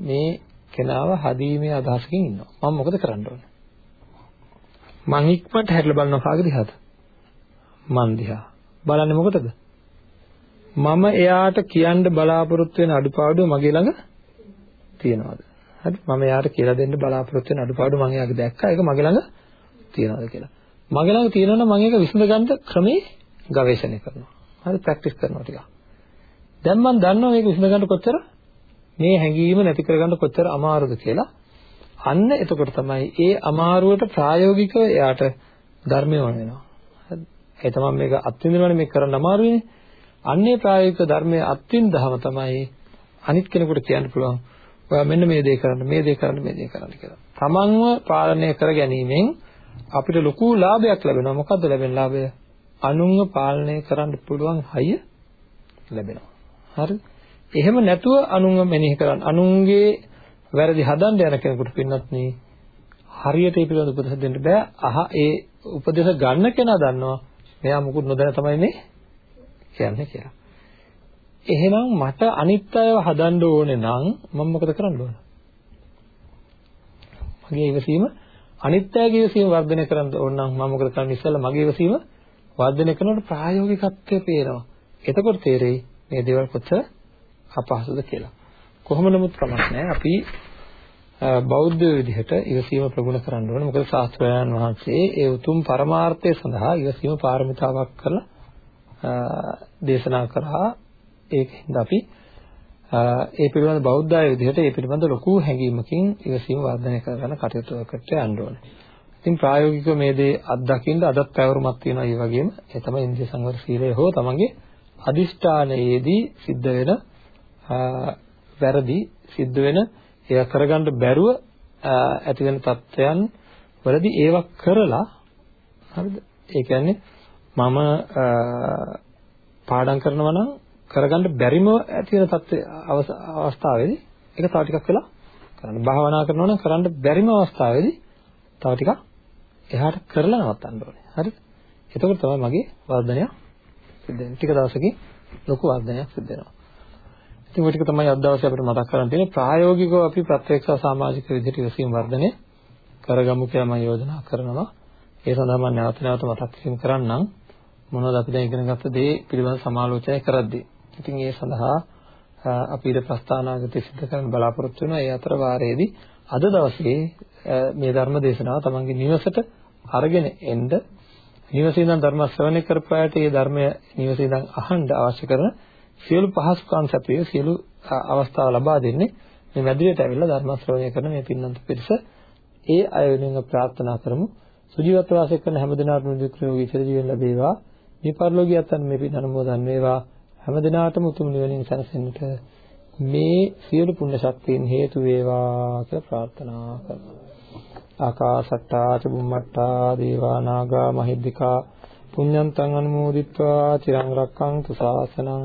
මේ කෙනාව හදීමේ අදහසකින් ඉන්නවා. මම මොකද කරන්න ඕනේ? මං ඉක්මනට හැරිලා බලනවා කාගේ දිහාද? මන් දිහා. බලන්නේ මොකටද? මම එයාට කියන්න බලාපොරොත්තු වෙන අඩුපාඩුව මගේ ළඟ තියෙනවද? හරි මම එයාට කියලා දෙන්න බලාපොරොත්තු වෙන අඩුපාඩුව මම එයාගේ දැක්කා ඒක මගේ ළඟ තියෙනවද කියලා. මගේ ළඟ තියෙනවා නම් මම ඒක විසඳ ගන්න ක්‍රමේ ගවේෂණය කරනවා. හරි ප්‍රැක්ටිස් කරනවා ටිකක්. දැන් මම දන්නවා මේක විසඳ ගන්න කොච්චර මේ හැඟීම නැති කරගන්න කොච්චර අමාරුද කියලා. අන්න එතකොට තමයි ඒ අමාරුවට ප්‍රායෝගිකව එයාට ධර්මය වණ වෙනවා. හරි. ඒ තමයි මේක අත්විඳිනවනේ මේක කරන්න අමාරුනේ. අන්නේ ප්‍රායෝගික ධර්මයේ අත්විඳහම තමයි අනිත් කෙනෙකුට කියන්න පුළුවන් ඔයා මෙන්න මේ දේ කරන්න මේ දේ කරන්න මේ දේ කරන්න කියලා. තමන්ව පාලනය කර ගැනීමෙන් අපිට ලොකු ලාභයක් ලැබෙනවා. මොකද්ද ලැබෙන ලාභය? අනුන්ව පාලනය කරන්න පුළුවන් හයිය ලැබෙනවා. හරිද? එහෙම නැතුව අනුන්ව මෙනෙහි කරන්න. අනුන්ගේ වැරදි හදන්න යන කෙනෙකුට පින්නත් නේ හරියට ඒ පිළිබඳ උපදෙස් දෙන්න බෑ. අහ ඒ උපදෙස් ගන්න කෙනා දන්නවා මෙයා මුකුත් නොදැන තමයි මේ කියන්නේ කියලා. එහෙනම් මට අනිත් අයව හදන්න ඕනේ නම් මම මොකද කරන්න ඕන? මගේ ඉවසීම අනිත් අයගේ ඉවසීම වර්ධනය කරන්න ඕන නම් මම මොකද කරන්නේ ඉස්සෙල්ලා මගේ ඉවසීම වර්ධනය කරනකොට ප්‍රායෝගිකත්වය පේනවා. එතකොට තේරෙයි මේ දේවල් කොච්චර අපහසුද කියලා. කොහොම නමුත් කමක් නැහැ. අපි බෞද්ධ විදිහට ඉවසීම ප්‍රගුණ කරන්න ඕනේ. මොකද ශාස්ත්‍රයන් වහන්සේ ඒ උතුම් පරමාර්ථය සඳහා ඉවසීම පාරමිතාවක් කරලා දේශනා කරා ඒකින්ද අපි ඒ පිළිබඳ බෞද්ධ අය විදිහට ඒ පිළිබඳ ලොකු හැඟීමකින් ඉවසීම වර්ධනය කරගන්න කටයුතු කරකට යන්න ඕනේ. ඉතින් ප්‍රායෝගිකව මේ දේ අත්දකින්න අදත් පැවරුමක් තියෙනවා ඒ වගේම ඒ තමයි ඉන්ද්‍රිය සංවර සීලය හෝ තමන්ගේ අදිෂ්ඨානයේදී සිද්ධ වෙන වැරදි සිද්ධ වෙන ඒක කරගන්න බැරුව ඇති වෙන තත්ත්වයන් වලදී ඒවා කරලා හරිද? ඒ කියන්නේ මම පාඩම් කරනවා නම් කරගන්න බැරිම ඇති වෙන තත්ත්ව අවස්ථාවේදී ඒක තව ටිකක් වෙලා කරන්න. භාවනා කරනවා නම් කරන්න බැරිම අවස්ථාවේදී තව ටිකක් එහාට කරලා නවත්තන්න ඕනේ. හරිද? එතකොට තමයි මගේ වර්ධනය සිද්ධ වෙන්නේ. ටික දවසකින් ලොකු වර්ධනයක් සිද්ධ වෙනවා. ඉතින් ඔය ටික තමයි අද දවසේ අපිට මතක් කරගන්න තියෙන්නේ. ප්‍රායෝගිකව අපි ප්‍රත්‍යක්ෂ සමාජික විදිහට ඉවසීම වර්ධනය කරගමු කියලා මම යෝජනා කරනවා. ඒ සඳහා මම නැවත නැවත මතක් කිරීම කරන්නම්. මොනවද අපි දැන් ඉගෙන ගත්ත දේ පිළිබඳ සමාලෝචනය කරද්දී. ඉතින් ඒ සඳහා අපි ඊට ප්‍රස්තානාගතය සිදු කරන්න බලාපොරොත්තු වෙනවා. ඒ අතර වාරයේදී අද දවසේ මේ ධර්ම දේශනාව තමන්ගේ නිවසට අරගෙන එන්න නිවසේ ඉඳන් ධර්ම ශ්‍රවණය කරපු අයට මේ ධර්මය නිවසේ ඉඳන් අහන්න අවශ්‍ය කරන සියලු පහසුකම් සැපයේ සියලු අවස්ථා ලබා දෙන්නේ මේ මැදිරියට ඇවිල්ලා ධර්ම ශ්‍රවණය කරන මේ පින්නන්ත පිරිස. ඒ අය වෙනුවෙන් ප්‍රාර්ථනා කරමු. සුජීවත්ව වාසය කරන හැම දිනාටම නිරෝගී චිර ජීවන ලැබේවා. මේ පරිලෝකියයන් මේ පින් අනුමෝදන් වේවා. හැම දිනාටම උතුම් නිවනින් සැනසෙන්නට මේ සියලු පුණ්‍ය ශක්තියින් හේතු වේවා කියලා ප්‍රාර්ථනා කරනවා ආකාසට්ටා චුම්මට්ටා දේවා නාග මහිද්దికා. පුඤ්ඤන්තං අනුමෝදිත්වා. චිරං රක්ඛන්තු ශාසනං